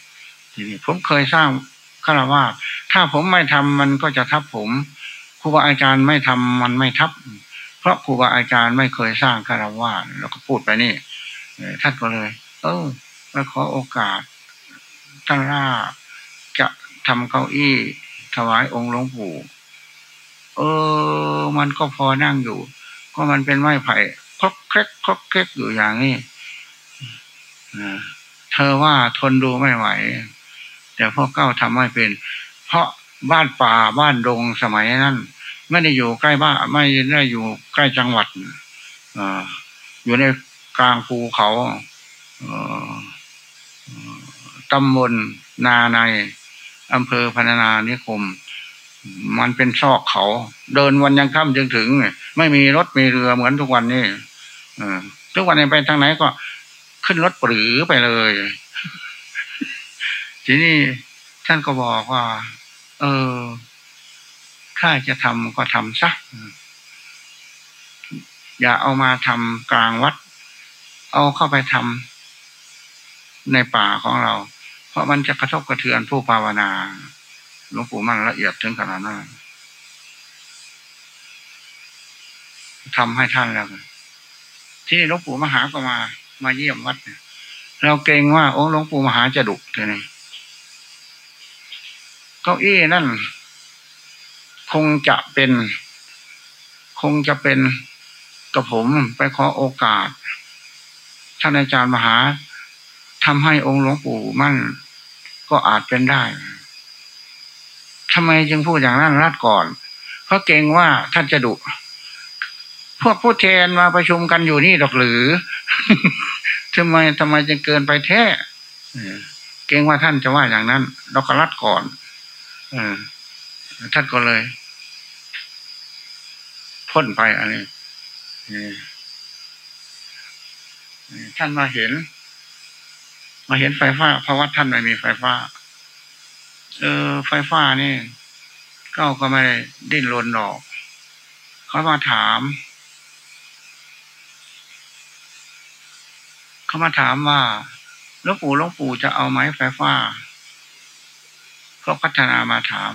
ทีนี้ผมเคยสร้างฆราวาสถ้าผมไม่ทำมันก็จะทับผมครูบาอาจารย์ไม่ทำมันไม่ทับ เพราะครูบาอาจารย์ไม่เคยสร้างฆราวาสแล้วก็พูดไปนี่ท่านก็เลย เออมาขอโอกาสท่านล่าจะทำเก้าอี้ถวายองค์หลวงปู่ เออ มันก็พอนั่งอยู่ ก็มันเป็นไม้ไผ่ คลกเคล็กคลกเคล็กอยู่อย่างนี้เธอว่าทนดูไม่ไหว แต่พ่อเก้าทำไม่เป็น เพราะบ้านป่าบ้านดงสมัยนั้นไม่ได้อยู่ใกล้บ้านไม่ได้อยู่ใกล้จังหวัดออยู่ในกลางภูเขาตำบลนาในอำเภอพนานานิคม มันเป็นซอกเขา เดินวันยังค่ำจึงถึง ไม่มีรถมีเรือเหมือนทุกวันนี้ ทุกวันนี้ไปทางไหนก็ขึ้นรถปรือไปเลย ทีนี้ท่านก็บอกว่า เออ ถ้าจะทำก็ทำซะ อย่าเอามาทำกลางวัด เอาเข้าไปทำในป่าของเรา เพราะมันจะกระทบกระเทือนผู้ภาวนาหลวงปู่มั่นละเอียดถึงขนาดนั้นทำให้ท่านแล้ว ที่หลวงปู่มหาก็มา มาเยี่ยมวัดเราเกรงว่าองค์หลวงปู่มหาจะดุเท่านี้เก้าอี้นั่น คงจะเป็น คงจะเป็นกับผมไปขอโอกาสท่านอาจารย์มหาทำให้องค์หลวงปู่มั่น ก็อาจเป็นได้ทำไมจึงพูดอย่างนั้นรัดก่อน เพราะเกรงว่าท่านจะดุ พวกผู้แทนมาประชุมกันอยู่นี่หรอกหรือทำไมทำไมจึงเกินไปแท้เกรงว่าท่านจะว่าอย่างนั้นเราก็รัดก่อนอท่านก็เลย พ้นไปอันนี้ท่านมาเห็น มาเห็นไฟฟ้าเพราะว่าท่านไม่มีไฟฟ้า เออ ไฟฟ้านี่ก็ก็ไม่ได้ดิ้นรนหรอกเขามาถาม เขามาถามว่าหลวงปู่หลวงปู่จะเอาไหมไฟฟ้าก็พัฒนามาถาม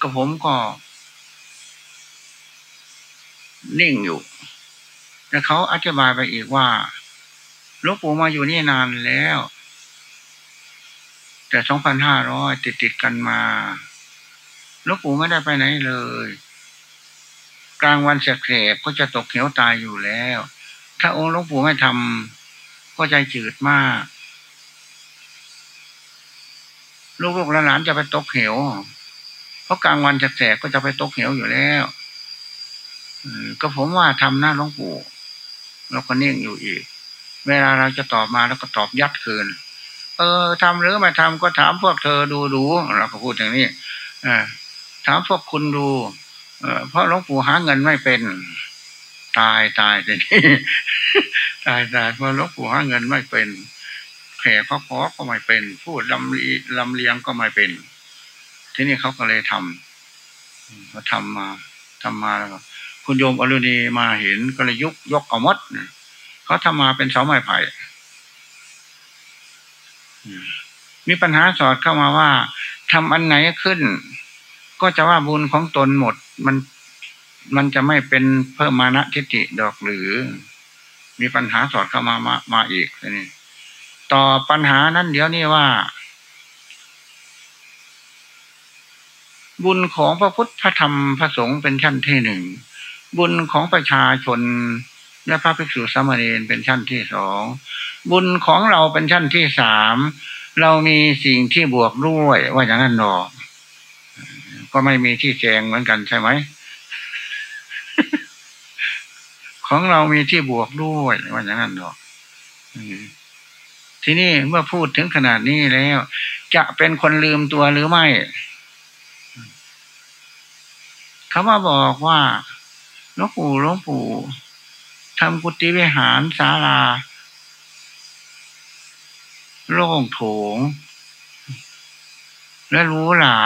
ก็ผมก็ นิ่งอยู่ แต่เขาอธิบายไปอีกว่าหลวงปู่มาอยู่นี่นานแล้ว แต่สองพันห้าร้อยติดติดกันมาหลวงปู่ไม่ได้ไปไหนเลย กลางวันแสกๆก็จะตกเหวตายอยู่แล้ว ถ้าองค์หลวงปู่ไม่ทำก็ใจจืดมาก ลูกๆหลานจะไปตกเหว เพราะกลางวันแสกก็จะไปตกเหวอยู่แล้วก็ผมว่าทำหน้าหลวงปู่เราก็เนิ่งอยู่อีก เวลาเราจะตอบมาแล้วก็ตอบยัดคืน เออทำหรือไม่ทำก็ถามพวกเธอดูดูเราก็พูดอย่างนี้ถามพวกคุณดูเพราะหลวงปู่หาเงินไม่เป็น ตายตายแต่นี่ตายตายเพราะลวงปู่หาเงินไม่เป็นแผ่พระพอก็ไม่เป็น พูดลำลีลำเลียงก็ไม่เป็น ทีนี้เขาก็เลยทำเขาทำมาทำมาแล้วคุณโยมอรุณีมาเห็นก็เลยยุกยกเอามดเขาทำมาเป็นเสาไม้ไผ่มีปัญหาสอดเข้ามาว่าทำอันไหนขึ้น ก็จะว่าบุญของตนหมด มัน มันจะไม่เป็นเพิ่มมานะทิฏฐิดอกหรือ มีปัญหาสอดเข้ามามามาอีกนี่ต่อปัญหานั้นเดี๋ยวนี้ว่า บุญของพระพุทธพระธรรมพระสงฆ์เป็นชั้นที่หนึ่ง บุญของประชาชนและพระภิกษุสามเณรเป็นชั้นที่สอง บุญของเราเป็นชั้นที่สามเรามีสิ่งที่บวกด้วยว่าอย่างนั้นหรอกก็ไม่มีที่แจงเหมือนกันใช่ไหม ของเรามีที่บวกด้วยว่าอย่างนั้นหรอกทีนี้เมื่อพูดถึงขนาดนี้แล้ว จะเป็นคนลืมตัวหรือไม่เขามาบอกว่าหลวงปู่หลวงปู่ทำกุฏิวิหารศาลา โล่งโถง และรู้หลา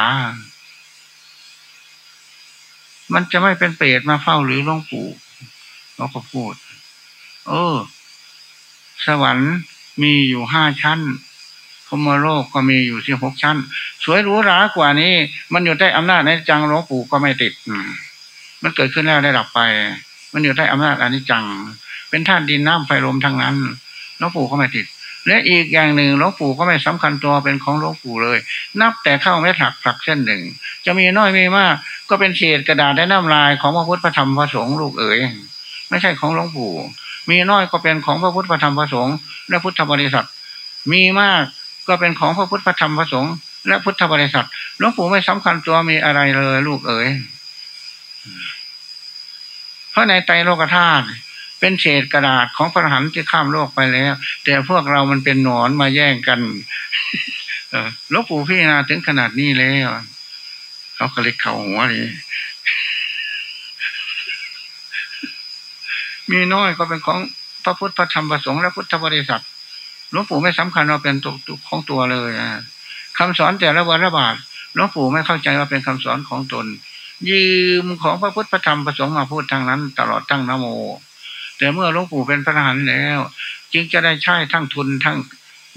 มันจะไม่เป็นเปรตมาเฝ้าหรือหลวงปู่ เราก็พูด เออ สวรรค์มีอยู่ห้าชั้นพมโลกก็มีอยู่ที่หกชั้น สวยหรูหรากว่านี้ มันอยู่ใต้อำนาจในจังหลวงปู่ก็ไม่ติด มันเกิดขึ้นแล้วได้ดับไป มันอยู่ใต้อำนาจอนิจจัง เป็นธาตุดินน้ำไฟลมทั้งนั้นหลวงปู่ก็ไม่ติด และอีกอย่างหนึ่งหลวงปู่ก็ไม่สำคัญตัวเป็นของหลวงปู่เลย นับแต่เข้าแม่ถักผักเส้นหนึ่ง จะมีน้อยมีมาก ก็เป็นเศษกระดาษได้น้ำลายของพระพุทธพระธรรมพระสงฆ์ลูกเอ๋ย ไม่ใช่ของหลวงปู่มีน้อยก็เป็นของพระพุทธพระธรรมพระสงฆ์และพุทธบริษัท มีมากก็เป็นของพระพุทธพระธรรมพระสงฆ์และพุทธบริษัทหลวงปู่ไม่สำคัญตัวมีอะไรเลยลูกเอ๋ยเพราะในไตรโลกธาตุเป็นเศษกระดาษของพระหันที่ข้ามโลกไปแล้ว แต่พวกเรามันเป็นหนอนมาแย่งกันหลวงปู่พี่นาถึงขนาดนี้แล้วเขาก็เลยเข่าหัวเลย มีน้อยก็เป็นของพระพุทธพระธรรมพระสงฆ์และพุทธบริษัทหลวงปู่ไม่สำคัญว่าเป็นตัวของตัวเลยคำสอนแต่ละวันละบาทหลวงปู่ไม่เข้าใจว่าเป็นคำสอนของตน ยืมของพระพุทธพระธรรมพระสงฆ์มาพูดทางนั้น ตลอดทั้งนโม แต่เมื่อหลวงปู่เป็นพระอรหันต์แล้ว จึงจะได้ใช้ทั้งทุนทั้ง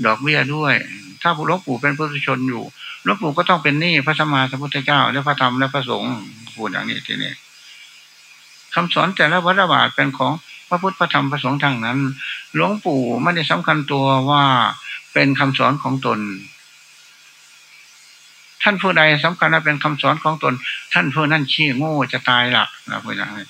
ดอกเบี้ยด้วย ถ้าหลวงปู่เป็นพุถุชนอยู่หลวงปู่ก็ต้องเป็นหนี้พระสมมาสัมพุทธเจ้าและพระธรรมและพระสงฆ์พูดอย่างนี้ทีนี้ คำสอนแต่ละวัฏบาทเป็นของพระพุทธพระธรรมพระสงฆ์ทั้งนั้น หลวงปู่ไม่ได้สำคัญตัวว่าเป็นคำสอนของตน ท่านผู้ใดสำคัญว่าเป็นคำสอนของตน ท่านผู้นั้นชี้โง่จะตายหลักนะพูดอย่างนี้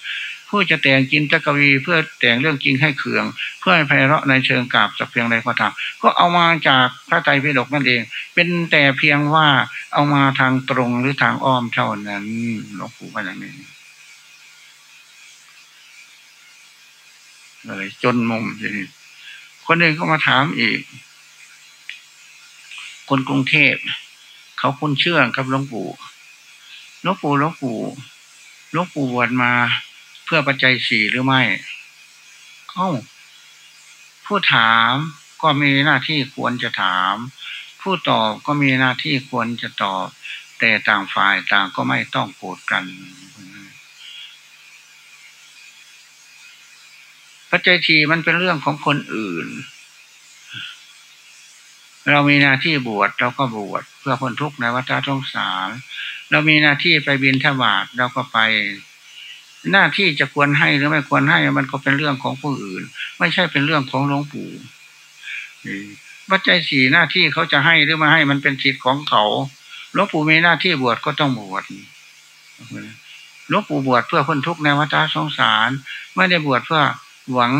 ผู้จะแต่งกินตะกวีเพื่อแต่งเรื่องจริงให้เคือง เพื่อให้ไพเราะในเชิงกาบสักเพียงใดก็ตามก็เอามาจากพระไตรปิฎกนั่นเอง เป็นแต่เพียงว่าเอามาทางตรงหรือทางอ้อมเท่านั้นหลวงปู่ว่าอย่างนี้ เลยจนมุมทีนี้คนหนึ่งก็มาถามอีก คนกรุงเทพเขาคุ้นเชื่องกับหลวงปู่หลวงปู่หลวงปู่หลวงปู่บวชมาเพื่อปัจจัยสี่หรือไม่เอ้าผู้ถามก็มีหน้าที่ควรจะถาม ผู้ตอบก็มีหน้าที่ควรจะตอบ แต่ต่างฝ่ายต่างก็ไม่ต้องโกรธกัน ปัจจัยทีมันเป็นเรื่องของคนอื่น เรามีหน้าที่บวชเราก็บวชเพื่อพ้นทุกข์ในวัฏสงสาร เรามีหน้าที่ไปบินทบาทเราก็ไป หน้าที่จะควรให้หรือไม่ควรให้มันก็เป็นเรื่องของผู้อื่น ไม่ใช่เป็นเรื่องของหลวงปู่ปัจจัยสี่หน้าที่เขาจะให้หรือไม่ให้มันเป็นสิทธิ์ของเขาหลวงปู่มีหน้าที่บวชก็ต้องบวชหลวงปู่บวชเพื่อพ้นทุกข์ในวัฏสงสาร ไม่ได้บวชเพื่อ หวัง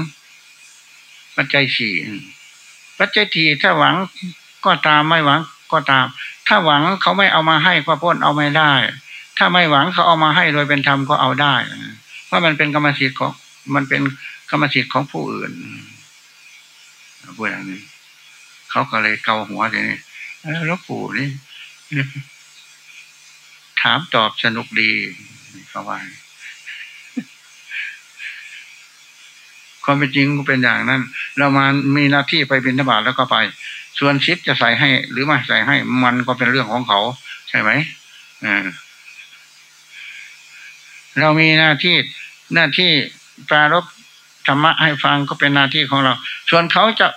ปัจจัยสี่ปัจจัยทีถ้าหวังก็ตามไม่หวังก็ตาม ถ้าหวังเขาไม่เอามาให้ก็พ้นเอาไม่ได้ ถ้าไม่หวังเขาเอามาให้โดยเป็นธรรมก็เอาได้เพราะมันเป็นกรรมสิทธิ์ของมันเป็นกรรมสิทธิ์ของผู้อื่นพูดอย่างนี้เขาก็เลยเกาหัวเลยนี่แล้วปู่นี่ถามตอบสนุกดีเขาว่า ความเป็นจริงก็เป็นอย่างนั้น เรามามีหน้าที่ไปบิณฑบาตแล้วก็ไป ส่วนชิดจะใส่ให้ หรือไม่ใส่ให้มันก็เป็นเรื่องของเขา ใช่ไหมอ่าเรามีหน้าที่หน้าที่ปรารบธรรมะให้ฟังก็เป็นหน้าที่ของเรา ส่วนเขาจะ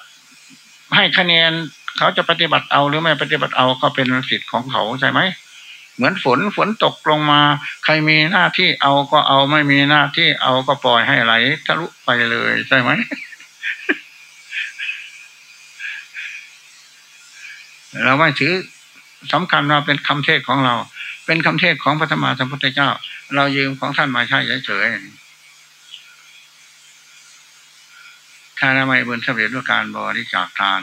ให้คะแนนเขาจะปฏิบัติเอาหรือไม่ปฏิบัติเอาก็เป็นสิทธิ์ของเขาใช่ไหม เหมือนฝนฝนตกลงมา ใครมีหน้าที่เอาก็เอาไม่มีหน้าที่เอาก็ปล่อยให้ไหลทะลุไปเลยใช่ไหมเราไม่ถือสำคัญว่าเป็นคำเทศของเรา เป็นคำเทศของพระธรรมสัมพุทธเจ้า เรายืมของท่านมาใช้เฉยๆถ้าทำไม่บุญสำเร็จด้วยการบริจาคทาน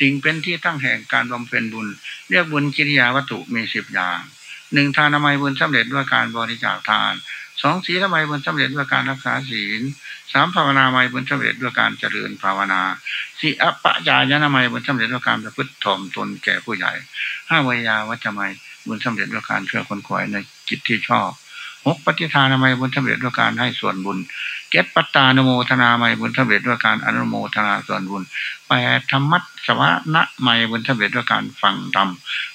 จึงเป็นที่ตั้งแห่งการบำเพ็ญบุญ เรียกบุญกิริยาวัตถุมีสิบอย่าง หนึ่งทานนามัยบุญสำเร็จด้วยการบริจาคทานสองศีลนามัยบุญสำเร็จด้วยการรักษาศีลสามภาวนาไมบุญสำเร็จด้วยการเจริญภาวนาสี่อปะจายนามัยบุญสำเร็จด้วยการประพฤติถ่อมตนแก่ผู้ใหญ่ห้าวิยาวัจมัยบุญสำเร็จด้วยการช่วยคนขวายในจิตที่ชอบหกปฏิทานามัยบุญสำเร็จด้วยการให้ส่วนบุญเจ็ดปัตตานโมทนาไมบุญสำเร็จด้วยการอนุโมทนาส่วนบุญแปดธรรมัตสวะนะไมบุญสำเร็จด้วยการฟังธรรม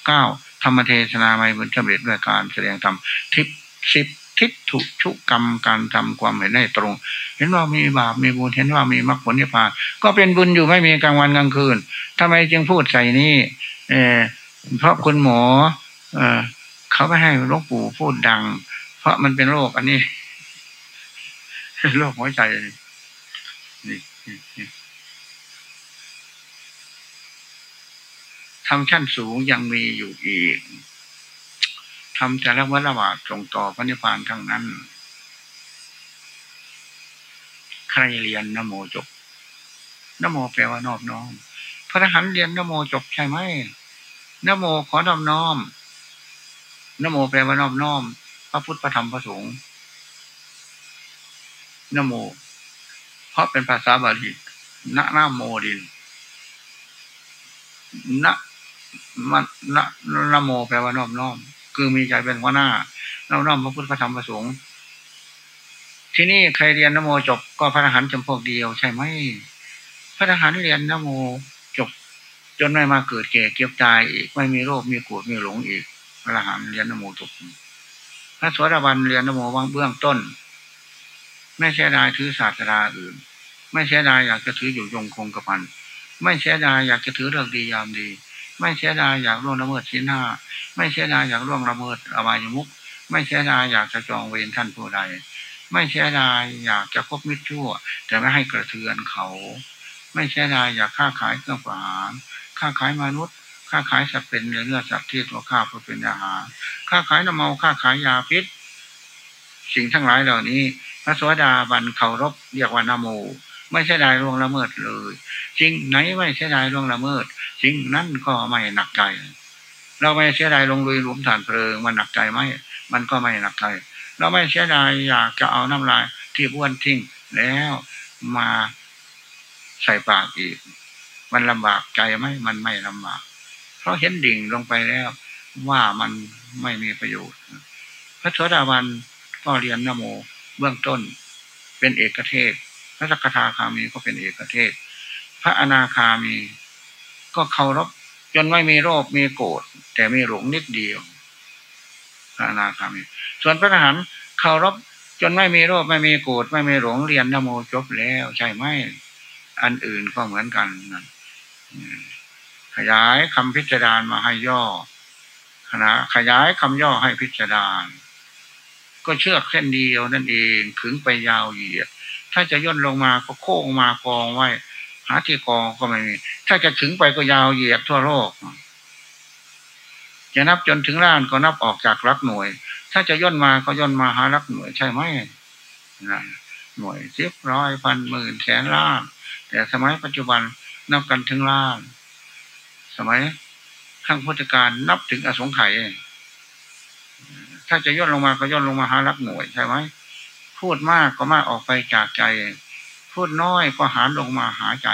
เก้า ธรรมเทศนาไม่บุญสำเร็จด้วยการแสดงธรรมทิพสิบทิฏฐุชุกรรมการทำความเห็นให้ตรง เห็นว่ามีบาปมีบุญเห็นว่ามีมรรคผลนิพพาน ก็เป็นบุญอยู่ไม่มีกลางวันกลางคืนทำไมจึงพูดใส่นี้เอเพราะคุณหมอเอเขาไม่ให้หลวงปู่พูดดัง เพราะมันเป็นโรคอันนี้โรคหัวใจนี่ ทำชั้นสูงยังมีอยู่อีกทำแต่ละวัฏบาทส่งต่อพระนิพพานทั้งนั้น ใครเรียนนโมจบนโมแปลว่านอบน้อม พระทหารเรียนนโมจบใช่ไหมนโมขอนอบน้อมนโมแปลว่านอบน้อม พระพุทธพระธรรมพระสงฆ์นโม เพราะเป็นภาษาบาลีนะนโมดินนะ มันนะนะโมแปลว่าน้อมน้อม คือมีใจเป็นหัวหน้าน้อมน้อมพระพุทธพระธรรมพระสงฆ์ที่นี่ใครเรียนนโมจบก็พระทหารจำพวกเดียวใช่ไหมพระทหารเรียนนโมจบ จนไม่มาเกิดแก่เก็บตายอีกไม่มีโรคมีโกรธมีหลงอีก พระทหารเรียนนโมจบพระสวัสดิบันเรียนนโมวางเบื้องต้น ไม่เสียดายถือศาสนาอื่น ไม่เสียดายอยากจะถืออยู่ยงคงกระพันไม่เสียดายอยากจะถือเรื่องดียามดี ไม่เสียดายอยากล่วงละเมิดชิ้นห้าไม่เสียดายอยากล่วงละเมิดอบายมุกไม่เสียดายอยากจะจองเวรท่านผู้ใดไม่เสียดายอยากจะคบมิตรชั่ว แต่ไม่ให้กระเทือนเขา ไม่เสียดายอยากค้าขายเครื่องประหารค้าขายมนุษย์ค้าขายสัตว์เป็นเนื้อสัตว์ที่ตัวข้าเพื่อเป็นอาหารค้าขายน้ำเมาค้าขายยาพิษ สิ่งทั้งหลายเหล่านี้ พระสวสดาบันเคารพเรียกว่านโม ไม่เสียดายล่วงละเมิดเลยจริงไหนไม่เสียดายล่วงละเมิดสิ่งนั้นก็ไม่หนักใจ เราไม่เสียดายลงลุยหลุมฐานเพลิงมันหนักใจไหมมันก็ไม่หนักใจเราไม่เสียดายอยากจะเอาน้ำลายที่บ้วนทิ้งแล้วมาใส่ปากอีก มันลำบากใจไหมมันไม่ลำบาก เพราะเห็นดิ่งลงไปแล้ว ว่ามันไม่มีประโยชน์ พระสวสดาวันก็เรียนนโมเบื้องต้น เป็นเอกเทศ พระสกคาคามีก็เป็นเอกเทศ พระอนาคามี ก็เคารพจนไม่มีโรคมีโกรธแต่มีหลงนิดเดียว พระอนาคามี ส่วนพระทหารเคารพจนไม่มีโรคไม่มีโกรธไม่มีหลงเรียนนโมจบแล้ว ใช่ไหมอันอื่นก็เหมือนกันนะขยายคำพิจารณามาให้ย่อขณะขยายคำย่อให้พิจารณาก็เชือกเส้นเดียวนั่นเองขึงไปยาวเหยียด ถ้าจะย่นลงมาก็โค้งมากองไว้ หาที่กองก็ไม่มี ถ้าจะถึงไปก็ยาวเหยียดทั่วโลก จะนับจนถึงล้านก็นับออกจากรักหน่วย ถ้าจะย่นมาก็ย่นมาหารักหน่วยใช่ไหมนะหน่วยสิบร้อยพันหมื่นแสนล้าน แต่สมัยปัจจุบันนับกันถึงล้าน สมัยข้างพุทธการนับถึงอสงไขยถ้าจะย่นลงมาก็ย่นลงมาหารักหน่วยใช่ไหม พูดมากก็มากออกไปจากใจ พูดน้อยก็หาลงมาหาใจ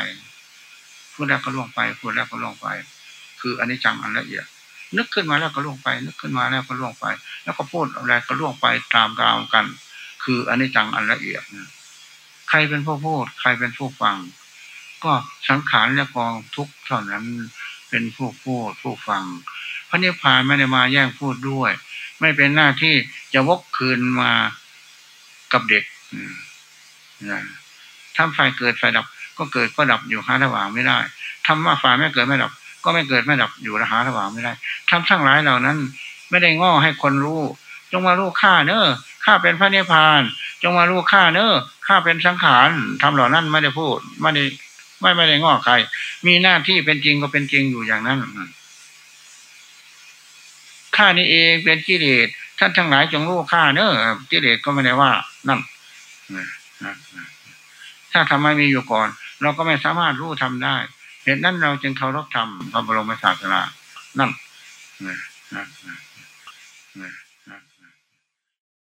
พูดแล้วก็ล่วงไป พูดแล้วก็ล่วงไป คืออันนี้จังอันละเอียด นึกขึ้นมาแล้วก็ล่วงไป นึกขึ้นมาแล้วก็ล่วงไป แล้วก็พูดอะไรก็ล่วงไปตามตามกัน คืออันนี้จังอันละเอียดใครเป็นผู้พูด ใครเป็นผู้ฟัง ก็สังขารและกองทุกเท่านั้นเป็นผู้พูดผู้ฟัง พระนิพพานไม่ได้มาแย่งพูดด้วย ไม่เป็นหน้าที่จะวกคืนมา กับเด็กทำไฟเกิดไฟดับ ก็เกิดก็ดับอยู่หาระหว่างไม่ได้ทำว่าไฟไม่เกิดไม่ดับ ก็ไม่เกิดไม่ดับอยู่หาระหว่างไม่ได้ทำทั้งหลายเหล่านั้น ไม่ได้ง้อให้คนรู้ จงมารู้ข้าเนอข้าเป็นพระเนพานจงมารู้ข้าเนอข้าเป็นสังขารทำเหล่านั้นไม่ได้พูดไม่ได้ไม่ไม่ได้ง้อใคร มีหน้าที่เป็นจริงก็เป็นจริงอยู่อย่างนั้นข้านี้เองเป็นกิเลสท่านทั้งหลายจงรู้ข้าเนอกิเลสก็ไม่ได้ว่า นั่นถ้าทำไมมีอยู่ก่อน เราก็ไม่สามารถรู้ทำได้เหตุนั้นเราจึงเคารพธรรมพระบรมศาสดานั่น